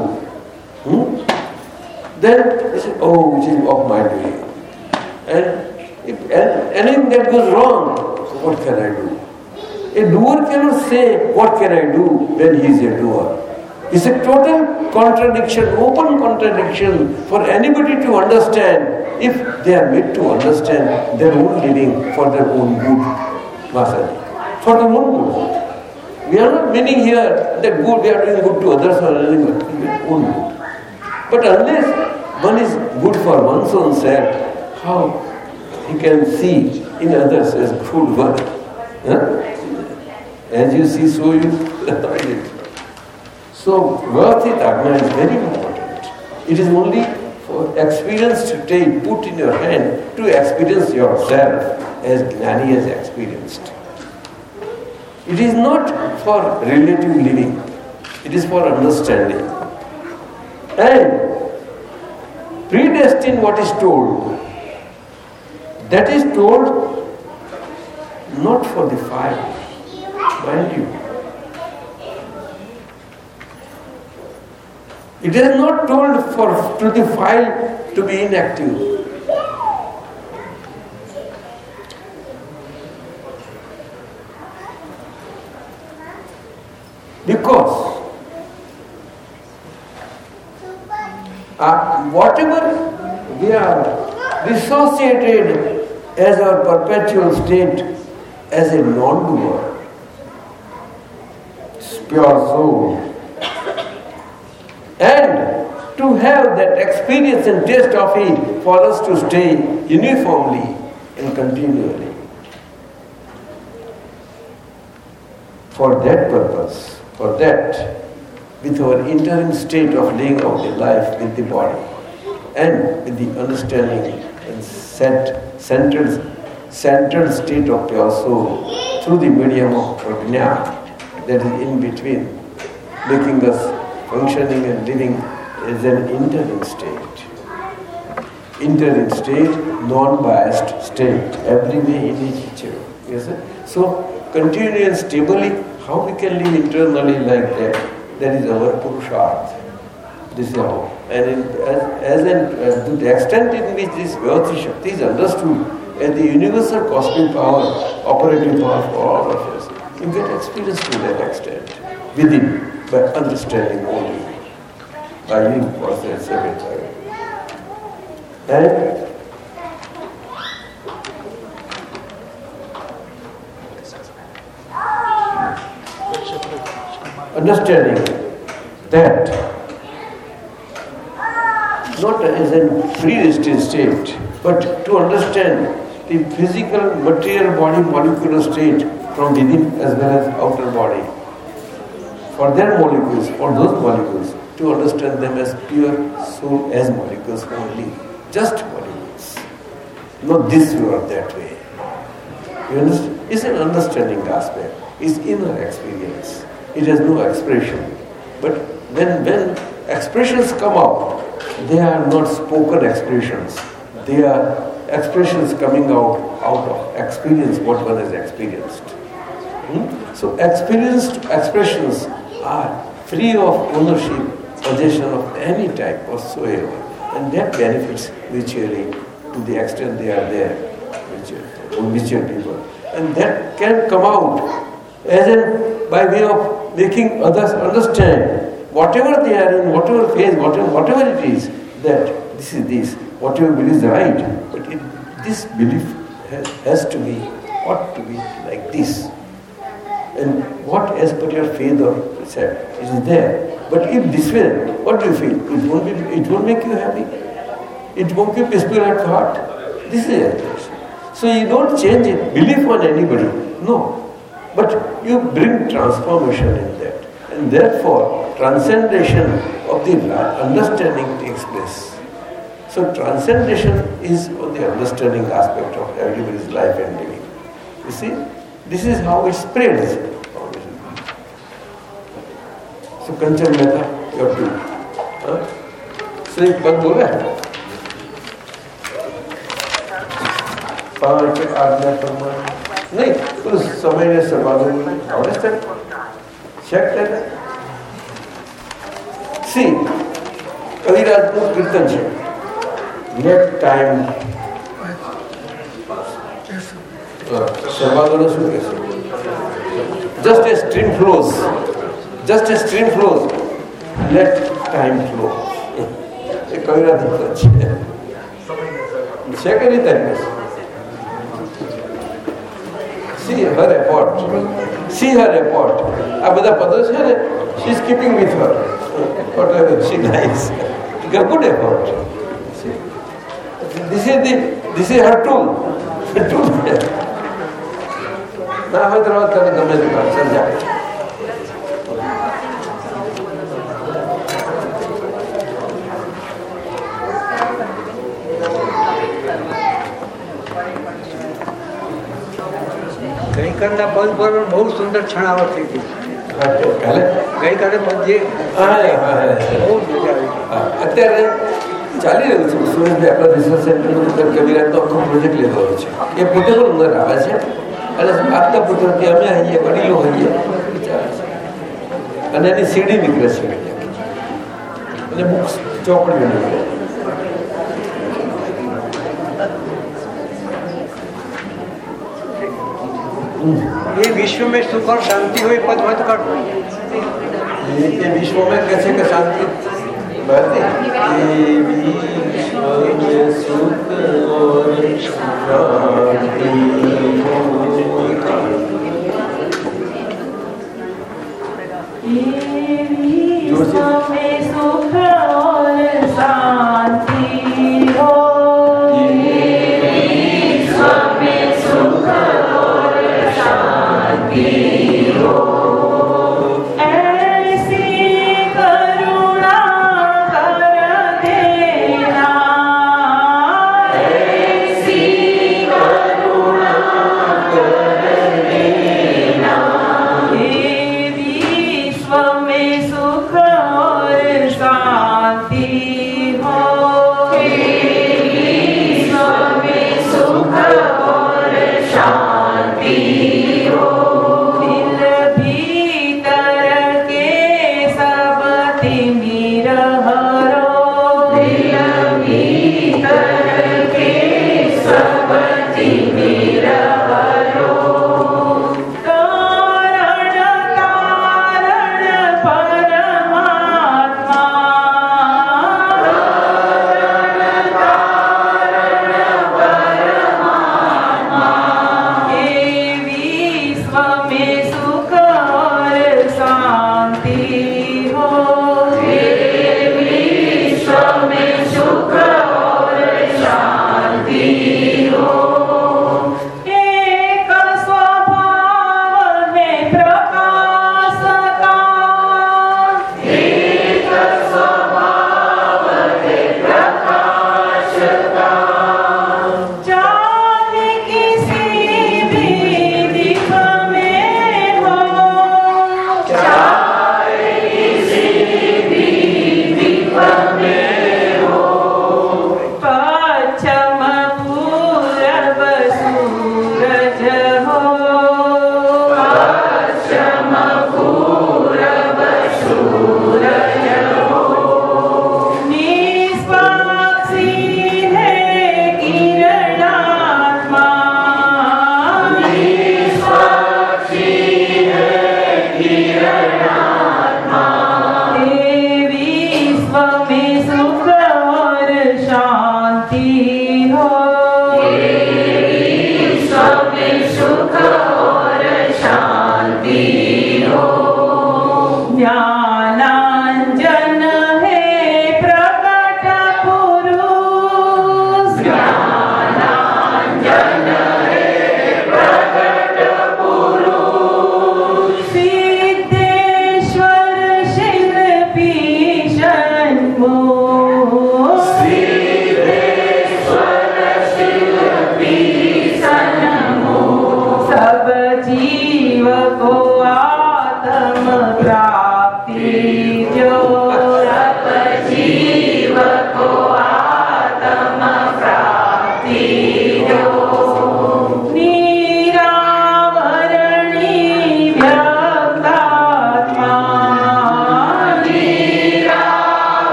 hmm, then they say, oh, which is of my doing. And if anything that goes wrong, what can I do? A doer cannot say, what can I do when he is a doer. It's a total contradiction, open contradiction for anybody to understand if they are made to understand their own living for their own good, Masaji. For their own good. We are not meaning here that good, we are doing good to others or anything, own good. But unless one is good for one's own self, how he can see in others as good work. Huh? As you see, so you it. So, Vyavasthit Agna is very important. It is only for experience to take, put in your hand to experience yourself as Gnani has experienced. It is not for relative living, it is for understanding. And predestined what is told, that is told not for the fire, mind you. It is not told for to the file to be inactive. Because uh, whatever we are dissociated as our perpetual state as a non-doer, pure soul, and to have that experience and taste of it for us to stay uniformly and continually. For that purpose, for that, with our interim state of laying out the life with the body and with the understanding and set, centered state of pure soul through the medium of prajna that is in between, making us functioning and living as an interim state. Interim state, non-biased state, every way in each other. Yes, sir? So, continually and stably, how we can live internally like that, that is our purusharth. This is how. And in, as, as uh, to the extent in which this Vyavasthit Shakti is understood as the universal cosmic power, operating power for all of us, you get experience to that extent within by understanding only by living process every time. And understanding that not as a predestined state, but to understand the physical material body molecular state from within as well as outer body. For their molecules, for those molecules, to understand them as pure soul as molecules only, just molecules. Not this way or that way. You understand? It's an understanding aspect. It's inner experience. It has no expression. But when, when expressions come out, they are not spoken expressions. They are expressions coming out out of experience, what one has experienced. Hmm? So experienced expressions are free of ownership, possession of any type whatsoever. And that benefits mutually to the extent they are there, mutual people. And that can come out as in by way of making others understand whatever they are in, whatever phase, whatever, whatever it is, that this is this, whatever belief is right, but it, this belief has, has to be, ought to be like this. And what as per your faith or said, it is there. But if this way, what do you feel? It won't, be, it won't make you happy. It won't be peaceful at heart. This is it. So you don't change it, belief on anybody. No. But you bring transformation in that. And therefore, transcendation of the understanding takes place. So transcendation is on the understanding aspect of everybody's life and living. You see, this is how it spreads. So Kanchan Mehta, you have to. Huh? So एक बात बोला है पांच आज्ञा प्रमाण नहीं उस समय ने समाधान understand check that see કવિરાજનું કીર્તન છે લેટ ટાઈમ સર્વાગોને શું કહેશે just a stream flows just a stream flows let time flow એ કવિરાજ કીર્તન છે છે કે નહીં તારી પાસે see her report. See her effort. આ બધા પદો છે ને શી keeping with her. But uh, she dies. Dies a good report. See? This is the this is her tomb. Her tomb. ના હોય તો તને ગમે તે સમજાય કરતા પદ પર બહુ સુંદર છણાવટ થઈ હતી. ગઈકાલે પદ બહુ મજા આવી અત્યારે ચાલી રહ્યું છે. સુરેશભાઈ આપણા રિસર્ચ સેન્ટરનું કવિરાજનો આખો પ્રોજેક્ટ લીધો છે. એ પોતે પણ અંદર આવે છે. અને આપતા પુત્રથી અમે આવીએ વડીલો હોઈએ. અને એની સીડી નીકળે છે. અને બુક્સ ચોપડીઓ નીકળે. ये विश्व में सुख और शांति हुई पद मत कर ये विश्व में कैसे का शांति? विश्व में सुख और शांति।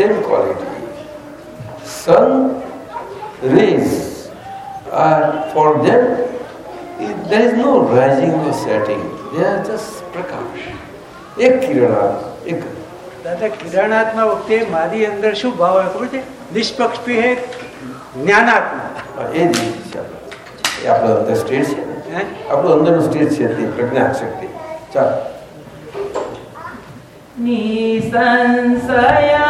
same quality. Sun rays are for them, it, there is no rising or setting. They are just prakash. એક કિરણાત્મા એક દાદા કિરણાત્મા વખતે મારી અંદર શું ભાવ આવે ખબર છે નિષ્પક્ષ હે જ્ઞાનાત્મા એ જ એ આપણો અંદર સ્ટેટ છે ને આપણું અંદરનું સ્ટેટ છે તે પ્રજ્ઞા શક્તિ ચાલો નિસંશય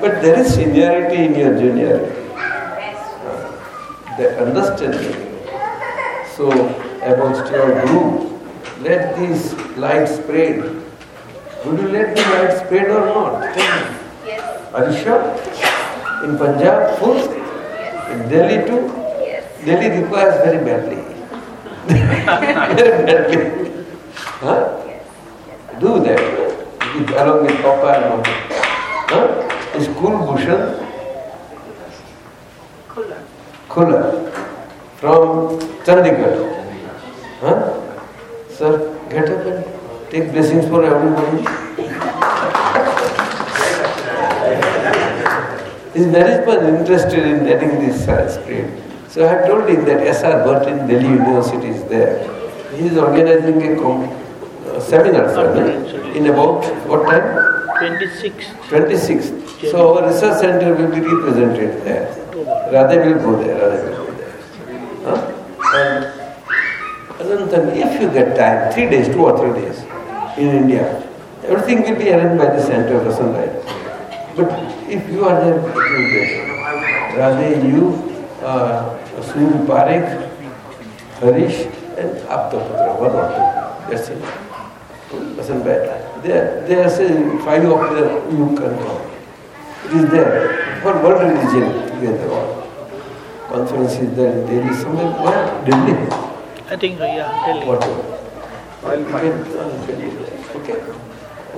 but there is seniority in your juniority the understanding. So amongst your group, let this light spread. Would you let the light spread or not? Yes. Are you sure? In Punjab, full? In Delhi too? Yes. Delhi requires very badly. very badly. Huh? Do that. Along with Papa and Mama. Huh? Is Kulbhushan Khula from Chandigarh. Huh? Sir, get up and take blessings for everybody. He's very much interested in getting this spirit. So I have told him that S.R. In Delhi University is there. He is organizing a com- uh, seminar in about what time? 26th. 26th. So our research center will be represented there. Radhe will go there. Radhe will go there. Huh? And Anantan, if you get time, three days, two or three days in India, everything will be arranged by the center the sunlight. But if you are there, it will be Radhe, you, uh, Sunil Parekh, Harish, and Aptaputra, one or two. That's it. Back. They are, they are saying five of them you can come. It is there for world religion together. All. Conference is there in Delhi, somewhere, where? Delhi. I think so, yeah, Delhi. Whatever. You can, uh, can do that. Okay.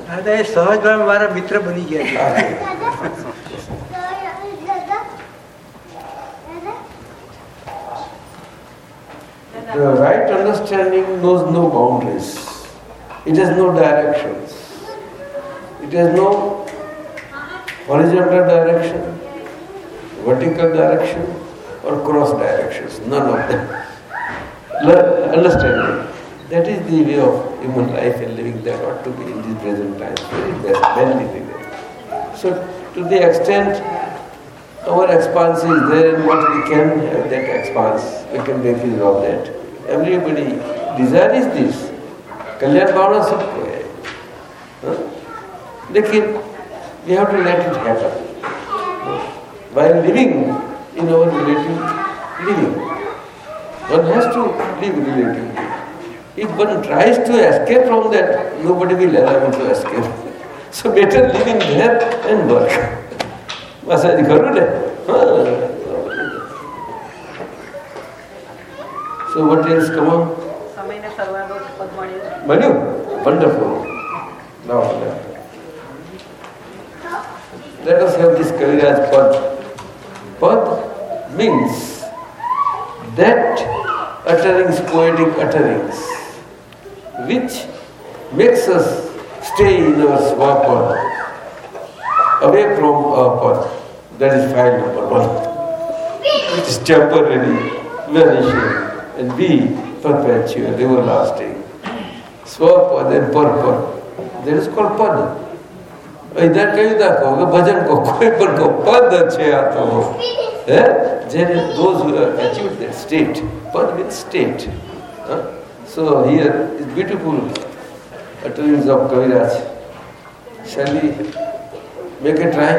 દાદા એ સહજ ભાવે મારા મિત્ર બની ગયા છે Ah, The right understanding knows no boundaries. It has no directions. It has no horizontal direction, vertical direction, or cross directions. None of them. Learn, understanding. That is the way of human life and living that ought to be in these present times. So, to the extent our expanse is there and what we can have that expanse, we can make use of that. Everybody desires this. कल्याण भावना सबको है हा? लेकिन we have to let it happen while living in our relative living one has to live relatively If one tries to escape from that, nobody will allow him to escape. So better live in there and work. Massage करो So what else? Come on. Banu? Wonderful. Now, let us have this career as Pad. Pad means that utterings, poetic utterings, which makes us stay in our swapad, away from our path. That is file number one. It is temporary, vanishing, and be perpetual, everlasting. સ્વપદ and પરપદ that is called પદ ઇધર કહ્યું નાખો કે ભજન કો કોઈ પણ કો પદ છે આ તો હે જેને those who have achieved that state pad means state Huh? so here is beautiful utterance of Kaviraj shall we make a try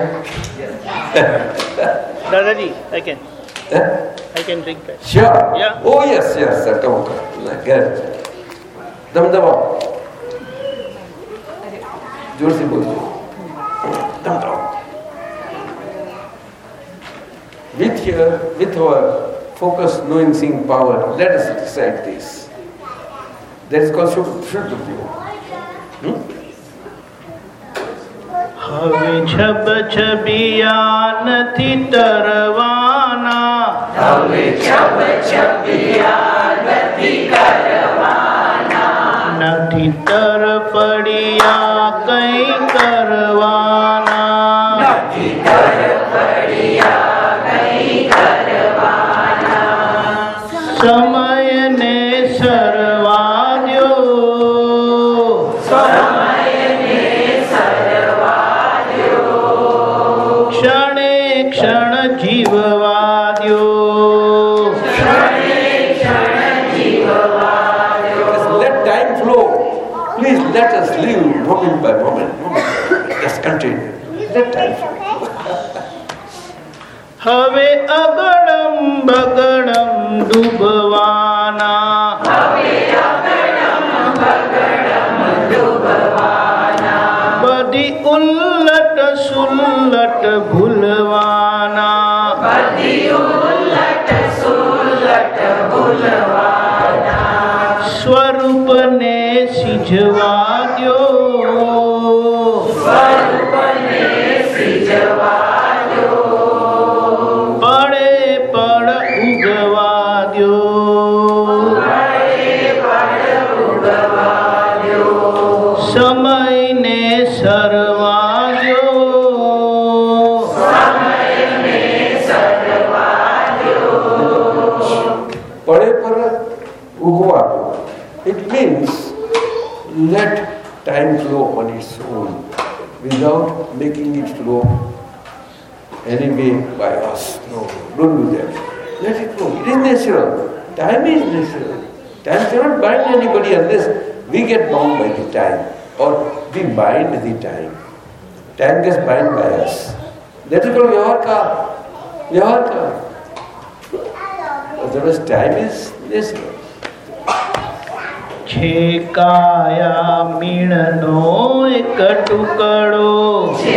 Dadaji, I can, Huh? I can drink that. Sure. Yeah. Oh yes, yes, sir. Come on, come on. Get it. दम दबाओ जोर से बोलो दम दबाओ with your with our focus knowing seeing power let us recite this that is called Shuddha hmm? હવે છબ છબિયા નથી તરવાના નથી नठी तर पड़िया कई करवाना। नठी तर पड़िया continue let time flow હવે અગણમ બગણમ ડૂબવાના is natural time is necessary. Time cannot bind anybody unless we get bound by the time or we bind the time. Time gets bound by us. That is called Vyavarka. Vyavarka. Otherwise, time is necessary. છે કાયા મીણનો એક ટુકડો ને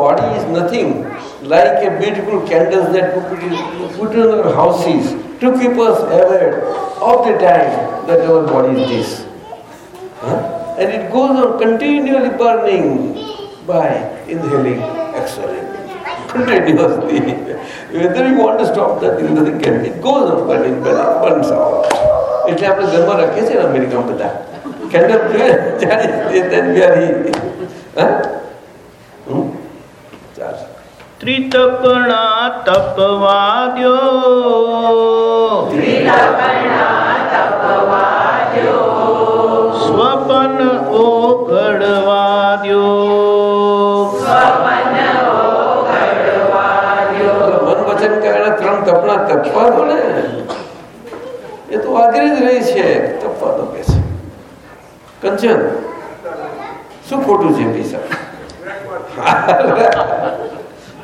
body is nothing like a beautiful candles that we put in, put in our houses to keep us aware of the time that our body is this. Huh? And it goes on continually burning by inhaling, exhaling, continuously. Whether you want to stop that, nothing can. It goes on burning, burning, burns out. એટલે આપણે ઘરમાં રાખીએ છીએ ને અમેરિકામાં બધા candle જોઈએ ત્યારે ત્યારે હા હમ? ચાલશે ત્રિતપણા તપવા દ્યો સ્વપન ઓગળવા દ્યો ત્રણ તપણા તપવા દો એ તો આગળ જ રહી છે. તપવા દો કે છે. કંચન, શું ખોટું છે પૈસા?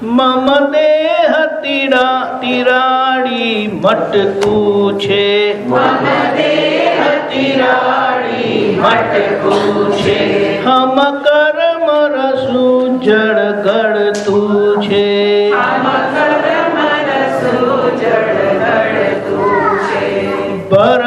મમ દેહ તિરા તિરાડી મટકું છે. મમ દેહ તિરાડી મટકું છે. હમ કર્મ રસુ જળ ગળતું છે. ભરમને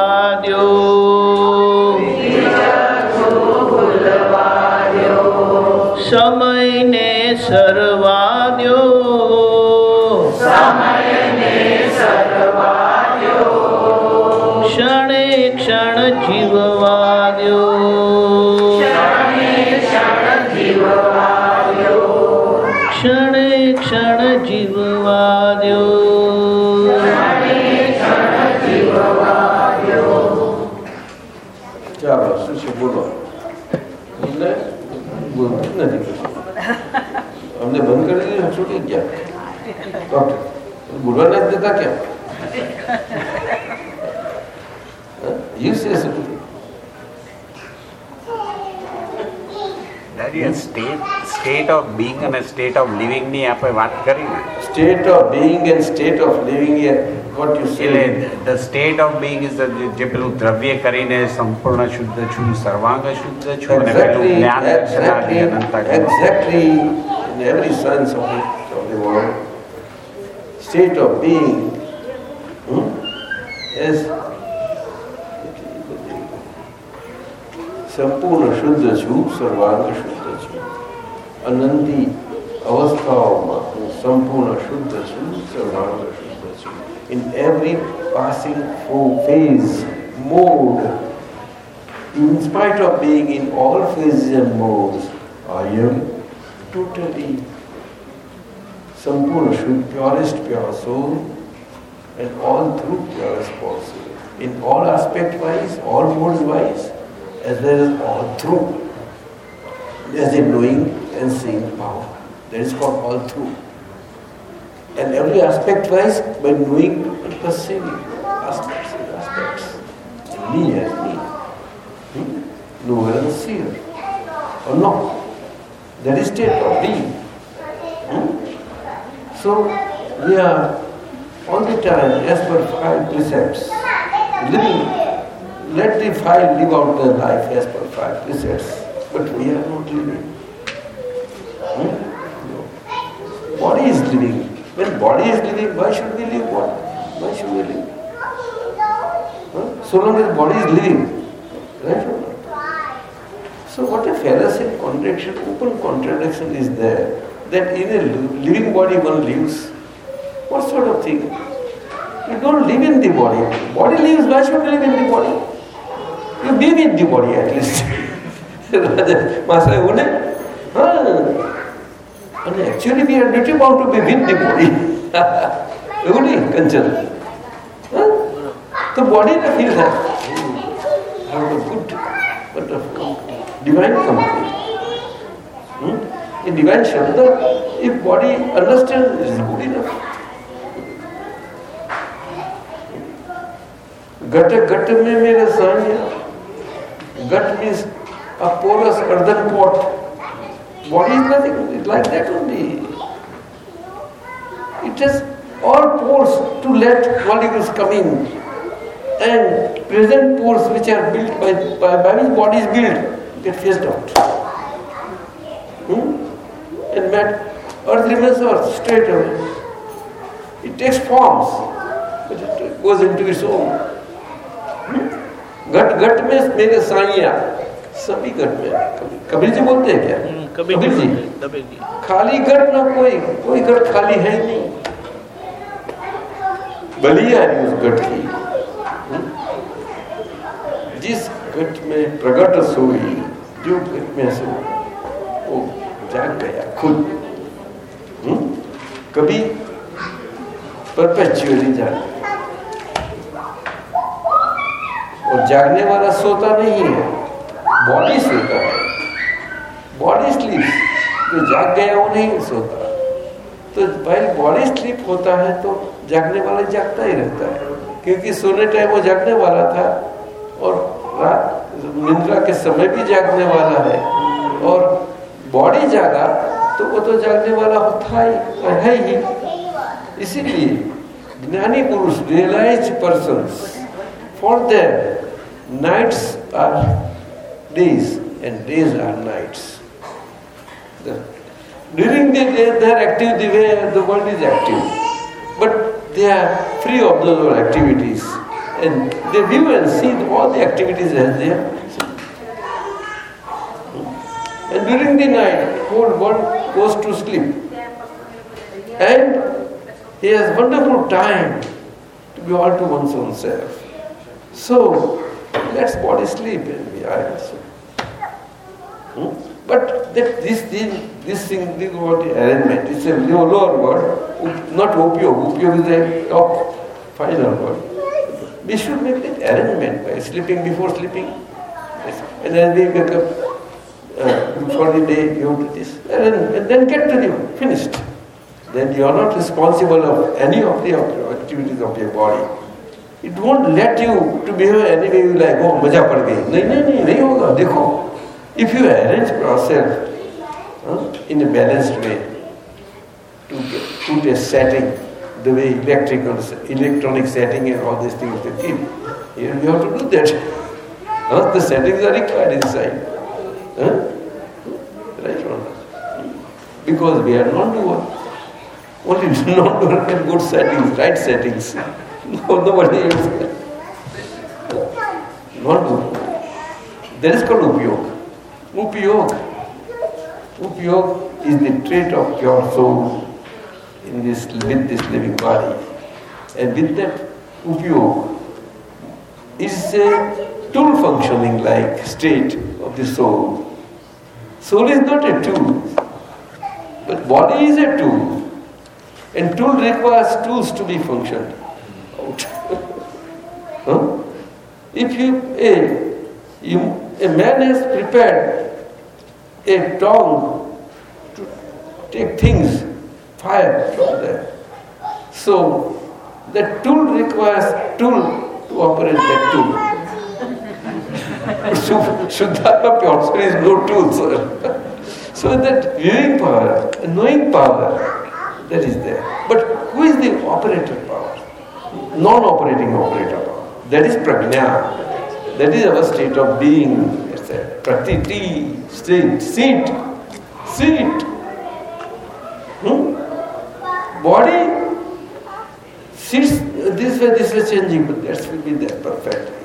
बुरा नहीं देता क्या यू से Daddy, a state, state of being and a state of living ની આપણે વાત કરી ને state of being and state of living here what you say એટલે the state of being is the જે પેલું દ્રવ્ય કરીને સંપૂર્ણ શુદ્ધ છું સર્વાંગ શુદ્ધ છું અને પેલું exactly જ્ઞાન exactly દર્શનાદિ અનંતા જ્ઞાન. exactly in state of being hmm, is સંપૂર્ણ શુદ્ધ છું સર્વાંગ શુદ્ધ છું અનંતી અવસ્થાઓમાં હું સંપૂર્ણ શુદ્ધ છું સર્વાંગ શુદ્ધ છું in every passing fo- phase mode in spite of being in all phases and modes I am totally Sampurna Shuddha, purest pure soul and all through purest possible. In all aspect wise, all modes wise, as well as all through. There's a knowing and seeing power. That is called all through. And every aspect wise by knowing and perceiving aspects and aspects. Me as me. Hmm? Knower and seer. Or not. That is state of being. Hmm? So we are all the time as per five precepts, living. Let the five live out their life as per five precepts, but we are not living. Hmm? No. Body is living. When body is living, why should we live what? Why should we live? Huh? So long as body is living, right or not? So what a fallacy contradiction, open contradiction is there that in a living body one lives. What sort of thing? You don't live in the body. Body lives, why should you live in the body? You live in the body at least. Master, wouldn't it? And actually we are duty bound to be with the body. Only Huh? The body will feel that. Oh, Have a good, wonderful, divine company. Hmm? In divine if body understands, it is good enough. Gata gata mein mere sanya. Gut means a porous earthen pot. Body is nothing, it's like that only. It has all pores to let molecules come in and present pores which are built by, by, by which body is built get phased out. And mat- earth remains earth straight away. It takes forms, but it goes into its own. गट गट में मेरे साइया सभी गट में कबीर जी बोलते हैं क्या कबीर जी खाली गट ना कोई कोई गट खाली है नहीं बलिया है उस गट की? जिस गट में प्रगट सोई जो गट में सो वो जाग गया, खुद। हम्म? कभी परपेचुअली जाग और जागने वाला सोता नहीं है बॉडी सोता है। बॉडी स्लीप जो जाग गया वो नहीं सोता। तो भाई बॉडी स्लीप होता है तो जागने वाला जागता ही रहता है, क्योंकि सोने टाइम वो जागने वाला था, और रात निद्रा के समय भी जागने वाला है, और बॉडी जागा तो वो तो जागने वाला होता ही है ही। इसीलिए ज्ञानी पुरुष realize person for them nights are days and days are nights during the day they are active the way the world is active but they are free of those and they view and see all the activities as their And during the night, whole world goes to sleep. And he has wonderful time to be all to one's own self. So, let's body sleep and we are also. Hmm? But that this thing, this thing, this word arrangement, it's a lower word, not upyog. Upyog is a top final word. We should make that arrangement by sleeping before sleeping. And then we wake up uh, for the day, you have to this, and then, and then get to the finished. then you are not responsible of any of the activities of your body. It won't let you to behave any way you like, oh, मजा पड़ गई नहीं नहीं नहीं नहीं होगा देखो if you arrange yourself huh, in a balanced way to get, put a setting the way electrical electronic setting and all these things they keep you have to do that huh? the settings are required inside huh? right or because we are not doer only not doer can good settings right settings no, nobody else not doer that is called upyog Upyog. Upyog is the trait of your soul in this with this living body. And with that upyog is a tool functioning like state of the soul. Soul is not a tool, but body is a tool. And tool requires tools to be functioned out. huh? If you, a, you, a man has prepared a tongue to take things, fire from there. So the tool requires tool to operate that tool. Shuddhatma pure is no tool, sir. so that viewing power, knowing power, that is there. But who is the operator power? Non-operating operator power. That is prajna. That is our state of being. Pratiti, state, seat, seat. Hmm? Body sits this way, this way changing, but that will be there perfectly.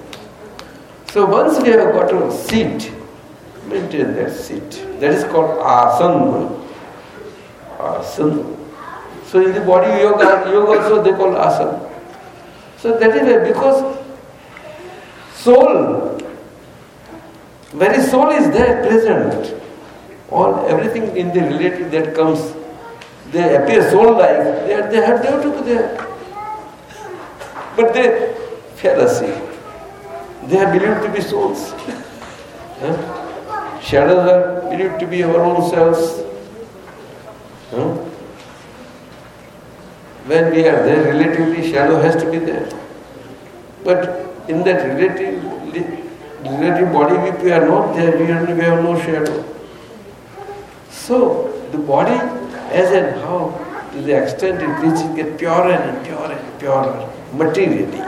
So once we have got a seat, maintain that seat. That is called asana. Asana. So in the body yoga, yoga also they call asana. So that is because soul, very soul is there present. All everything in the relative that comes, they appear soul-like. They, they have to be there. But they fallacy. They are believed to be souls. Huh? Shadows are believed to be our own selves. Huh? When we are there, relatively shadow has to be there. But in that relative, relative body, if we are not there, we, have no shadow. So the body, as and how, to the extent in which it gets purer and purer and purer, materially,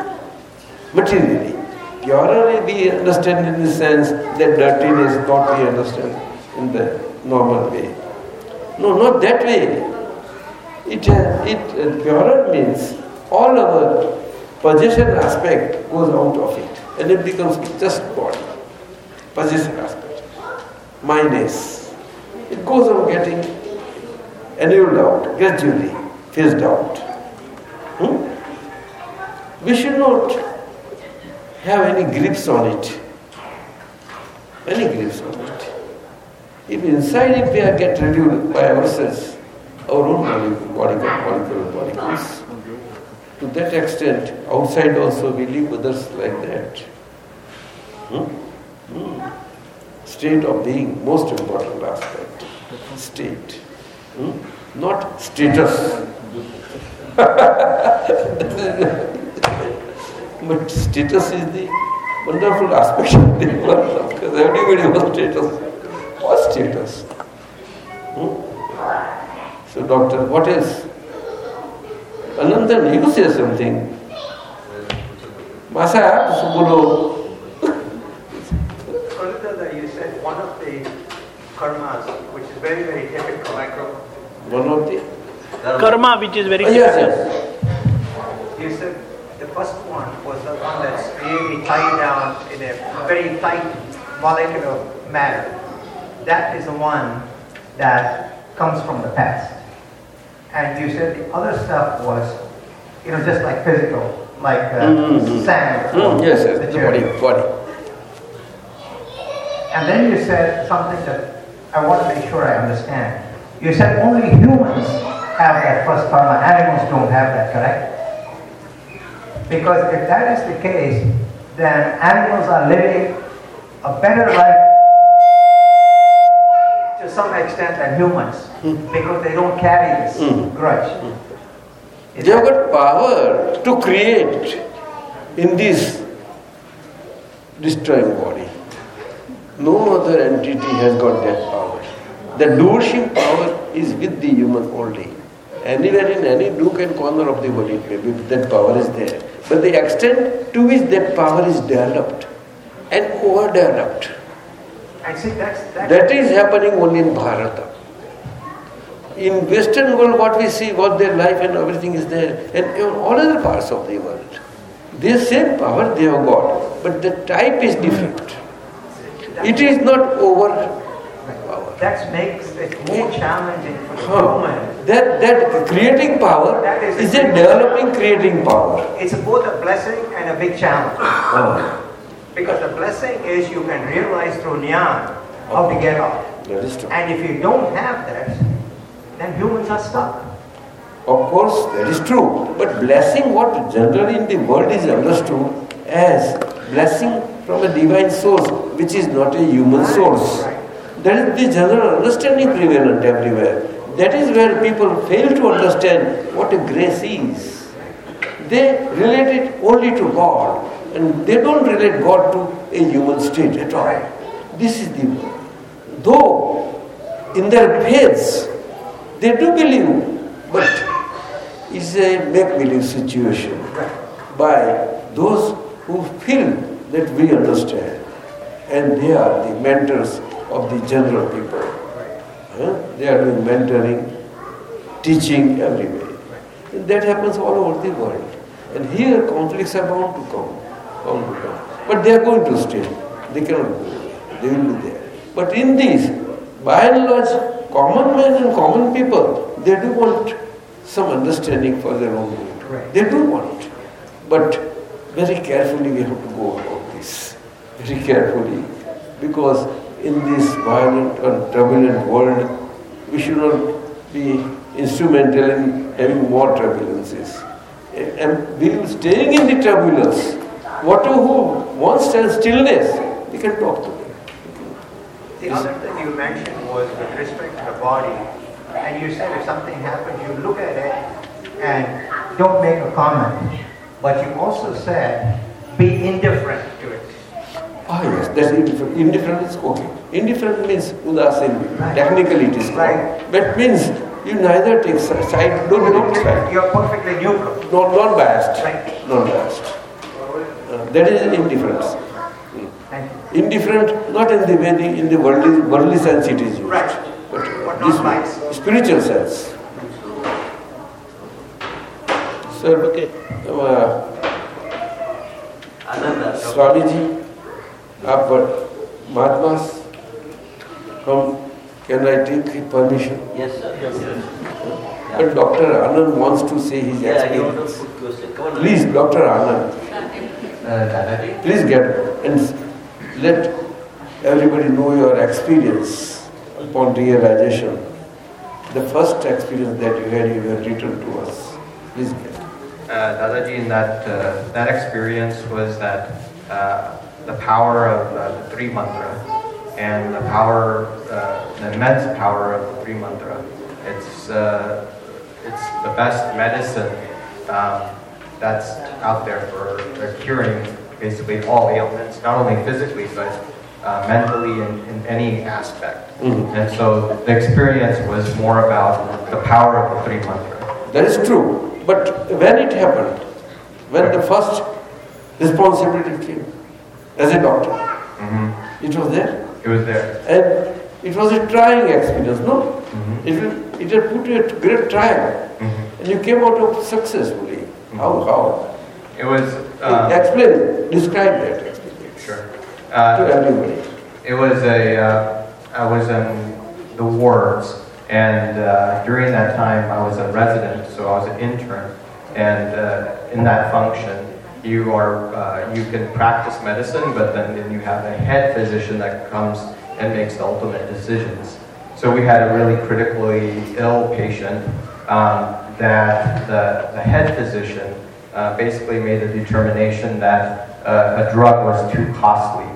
materially. Purer we understand in the sense that dirtiness not we understand in the normal way. No, not that way. It, uh, it uh, purer means all our possession aspect goes out of it and it becomes just body. Possession aspect. Minus. It goes on getting annulled out, gradually phased out. Hmm? We should not have any grips on it. Any grips on it. If inside it we are get reviewed by ourselves, our own body, body, molecules, to that extent, outside also we leave others like that. Hmm? Hmm. State of being, most important aspect. State. Hmm? Not status. but status is the wonderful aspect of the world because everybody wants status. What status? Hmm? So, doctor, what else? Anandan, you say something. Masa, Subolo. Ananda, you said one of the karmas, which is very, very typical, like One of the? Karma, which is very Oh, yes, yes. The first one was the one that's really tied down in a very tight molecular manner. That is the one that comes from the past. And you said the other stuff was, you know, just like physical, like uh, Mhm. sand. Mm, yes, yes, the body, body. And then you said something that I want to make sure I understand. You said only humans have that first karma, animals don't have that, correct? Because if that is the case, then animals are living a better life to some extent than humans because they don't carry this Mm. grudge. Is They have got power to create in this destroying body. No other entity has got that power. The nourishing power is with the human only. Anywhere in any nook and corner of the body, maybe that power is there. But the extent to which that power is developed and overdeveloped, And see, that's, that's that is happening only in Bharata. In Western world, what we see, what their life and everything is there, and in all other parts of the world, the same power they have got, but the type is different. It is not over power. that makes it more challenging for the Huh. human. That that creating power That is is a developing creating power. It's both a blessing and a big challenge. Ah, Because the blessing is you can realize through jnana how to get out. that is true. And if you don't have that, then humans are stuck. Of course, that is true. But blessing, what generally in the world is understood as blessing from a divine source, which is not a human source. That is the general understanding prevalent everywhere. That is where people fail to understand what a grace is. They relate it only to God, and they don't relate God to a human state at all. This is the though in their faiths they do believe, but it's a make-believe situation by those who feel that we understand, and they are the mentors of the general people. Huh? They are doing mentoring, teaching everywhere. And that happens all over the world. And here conflicts are bound to come, bound to come. But they are going to stay. They cannot go. They will be there. But in these, by and large, common men and common people, they do want some understanding for their own good. Right. They do want. But very carefully we have to go about this. Very carefully. Because in this violent and turbulent world, we should not be instrumental in having more turbulences. And we will staying in the turbulence. Whatever who wants stillness, we can talk to them. The other thing you mentioned was with respect to the body. And you said if something happens, you look at it and don't make a comment. But you also said be indifferent to it. Ah that's indifferent. Indifferent is okay. Indifferent means udasin. Technically it is right. But means you neither take side, don't don't side. You are perfectly neutral. Not non biased. Right. Non biased. Uh, that is indifference. Mm. Indifferent, not in the way in the worldly worldly sense it is used, right. but, but this spiritual sense. Sir, okay. Uh, Swamiji up, but Mahatmas can I take permission? Yes, sir. Yes, sir. But. Dr. Anand wants to say his yeah, experience. Please, Dr. Anand. Uh, Please get and let everybody know your experience upon realization. The first experience that you had, you have written to us. Please get. Uh, Dadaji, in that, uh, that experience was that uh, the power of uh, the Trimantra and the power, uh, the immense power of the Trimantra. It's uh, it's the best medicine um, that's out there for, for curing basically all ailments, not only physically but uh, mentally and in any aspect. Mhm. And so the experience was more about the power of the Trimantra. That is true. But when it happened, when the first responsibility came as a doctor, Mhm. it was there. It was there. And it was a trying experience, no? Mhm. It, it had put you at great trial. Mhm. And you came out of successfully. How? How? It was. Uh, Explain, describe that experience sure. to Uh, everybody. it was a. Uh, I was in the wards, and uh, during that time I was a resident, so I was an intern, and uh, in that function, you are uh, you can practice medicine, but then, then you have a head physician that comes and makes the ultimate decisions. So we had a really critically ill patient um, that the, the head physician uh, basically made a determination that uh, a drug was too costly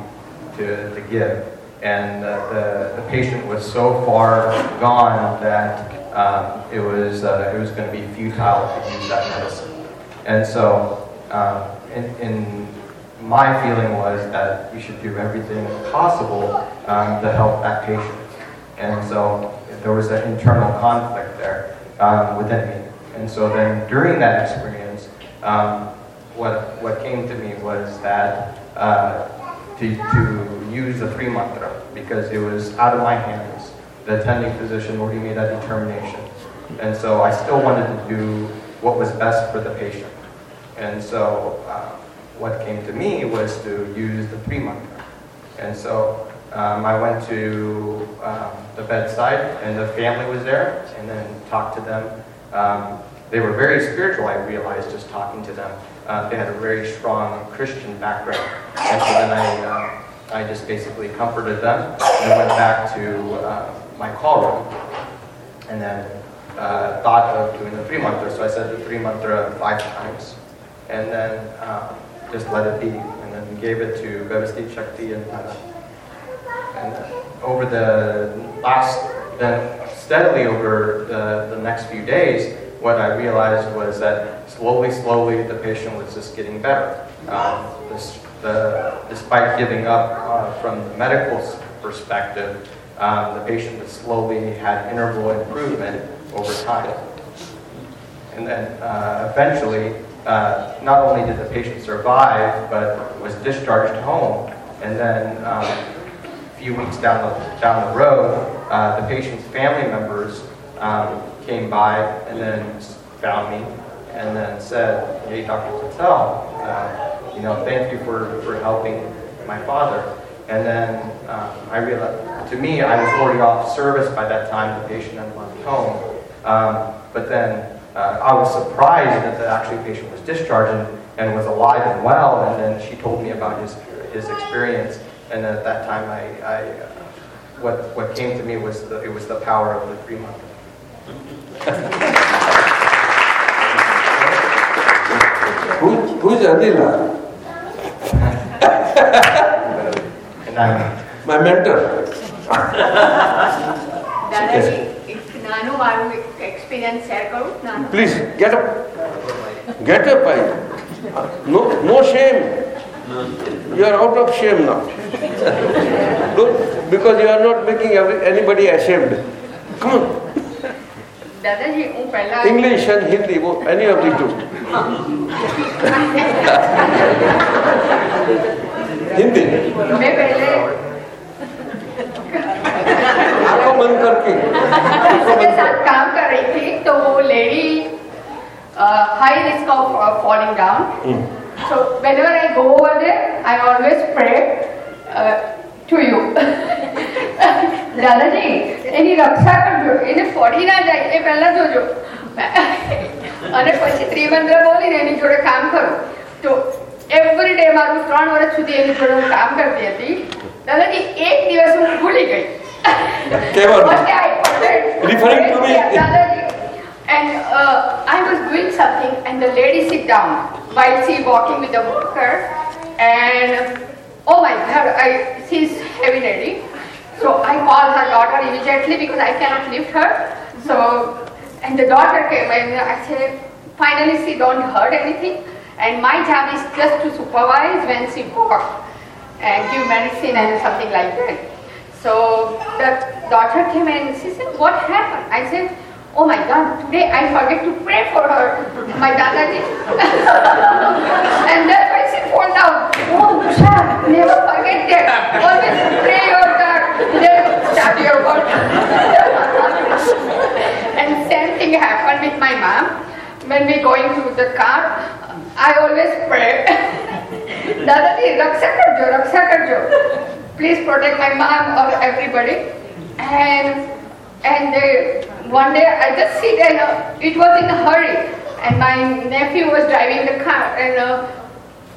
to, to give. and the, the patient was so far gone that um, it was uh, it was going to be futile to use that medicine. And so, um, in, in my feeling was that you should do everything possible um, to help that patient. And so there was an internal conflict there um, within me. And so then during that experience, um, what, what came to me was that uh, to, to use the Trimantra because it was out of my hands. The attending physician already made that determination. And so I still wanted to do what was best for the patient. And so uh, what came to me was to use the Trimantra. And so um, I went to um, the bedside, and the family was there, and then talked to them. Um, they were very spiritual, I realized, just talking to them. Uh, they had a very strong Christian background. And so then I, uh, I just basically comforted them, and went back to uh, my call room, and then uh, thought of doing the Trimantra. So I said the Trimantra five times, and then uh, just let it be, and then gave it to Vyavasthit Shakti and uh, and over the last, then steadily over the, the next few days, what I realized was that slowly, slowly, the patient was just getting better. Um, this, the, despite giving up uh, from the medical perspective, um, the patient was slowly had interval improvement over time. And then uh, eventually, uh, not only did the patient survive, but was discharged home. And then um, a few weeks down the, down the road, uh, the patient's family members um, came by and then found me and then said, hey, Dr. Patel, uh, you know, thank you for, for helping my father. And then um, I realized, to me, I was already off service by that time, the patient had left home. Um, but then uh, I was surprised that the actually patient was discharged and, and was alive and well. And then she told me about his his experience. And at that time, I, I uh, what what came to me was the, it was the power of the three month. Who, who's Adila? and I'm, My mentor. okay. Please get up get up I know no shame you are out of shame now because you are not making anybody ashamed come on English and Hindi वो any of the two Hindi बंद करके उसके साथ काम कर रही थी तो वो lady high risk of falling down So whenever I go over there, I always pray uh, to you. દાદાજી એની રક્ષા કરજો એને ફોડી ના જાય એ પહેલા જોજો અને પછી ત્રિમંત્ર બોલીને એની જોડે કામ કરું તો એવરી ડે મારું ત્રણ વર્ષ સુધી એની જોડે હું કામ કરતી હતી દાદાજી એક દિવસ હું ભૂલી ગઈ Kevin. What I. Referring to me. And uh, I was doing something, and the lady sit down while she walking with the worker, and oh my God, I she's heavy lady. So I call her daughter immediately because I cannot lift her. So and the daughter came and I said, finally she don't hurt anything. And my job is just to supervise when she walk and give medicine and something like that. So the daughter came and she said, what happened? I said, oh my God, today I forget to pray for her, my Dadaji. and that's why she fall down. Oh, never forget that. Always pray your God. Then start your work. and same thing happened with my mom. When we going to the car, I always pray. Dadaji, raksha karjo, karjo. Please protect my mom or everybody. And and uh, one day I just sit and uh, it was in a hurry. And my nephew was driving the car and uh,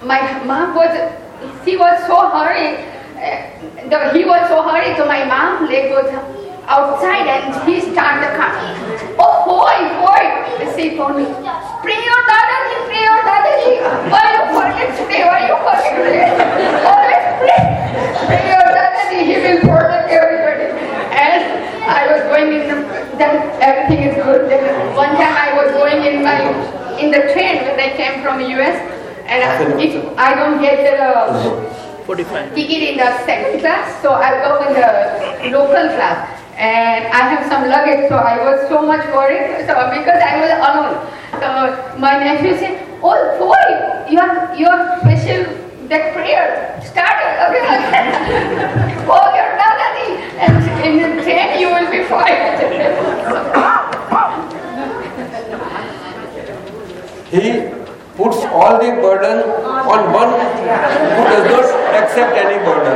my mom was, she was so hurried. Uh, he was so hurried, so my mom leg was outside and he started the car. Oh boy, boy, she told me, pray your Dadaji, pray your Dadaji. Why you forget today? Why you forget today? video done and he reported everybody. And I was going in the, then everything is good. Then one time I was going in my, in the train when I came from US and I, if I don't get the uh, ticket in the second class, so I go in the local class and I have some luggage, so I was so much worried so because I was alone. So my nephew said, "Oh boy, you are you are special that prayer started again. oh, your Dadaji, and in the train you will be fine." He puts all the burden on one who does not accept any burden.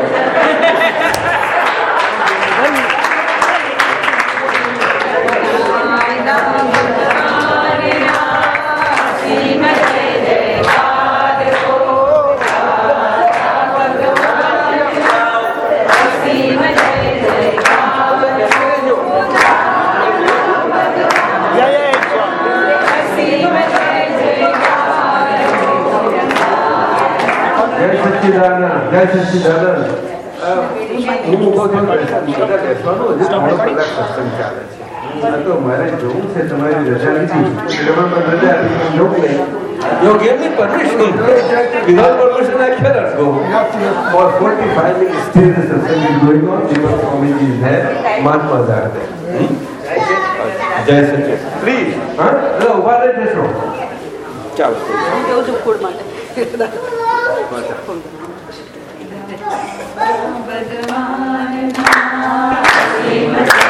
સચ્ચિદાનંદ જય સચ્ચિદાનંદ હું ઊભો થયો બધા બેસવાનું હજી ત્રણ કલાક સત્સંગ ચાલે છે આ તો મારે જોવું છે તમારી રજા લીધી તમે પણ રજા આપી જવું નહીં You gave me permission. Without permission, I cannot go. For 45 minutes, still the satsang is going on. Deepak Swamiji is there. Mahatmas are there. Hmm? જય સચિન પ્લીઝ હા એટલે ઉભા રહી જશો ચાલો હું કેવું છું ફૂડ માટે Bad man, bad man, bad man,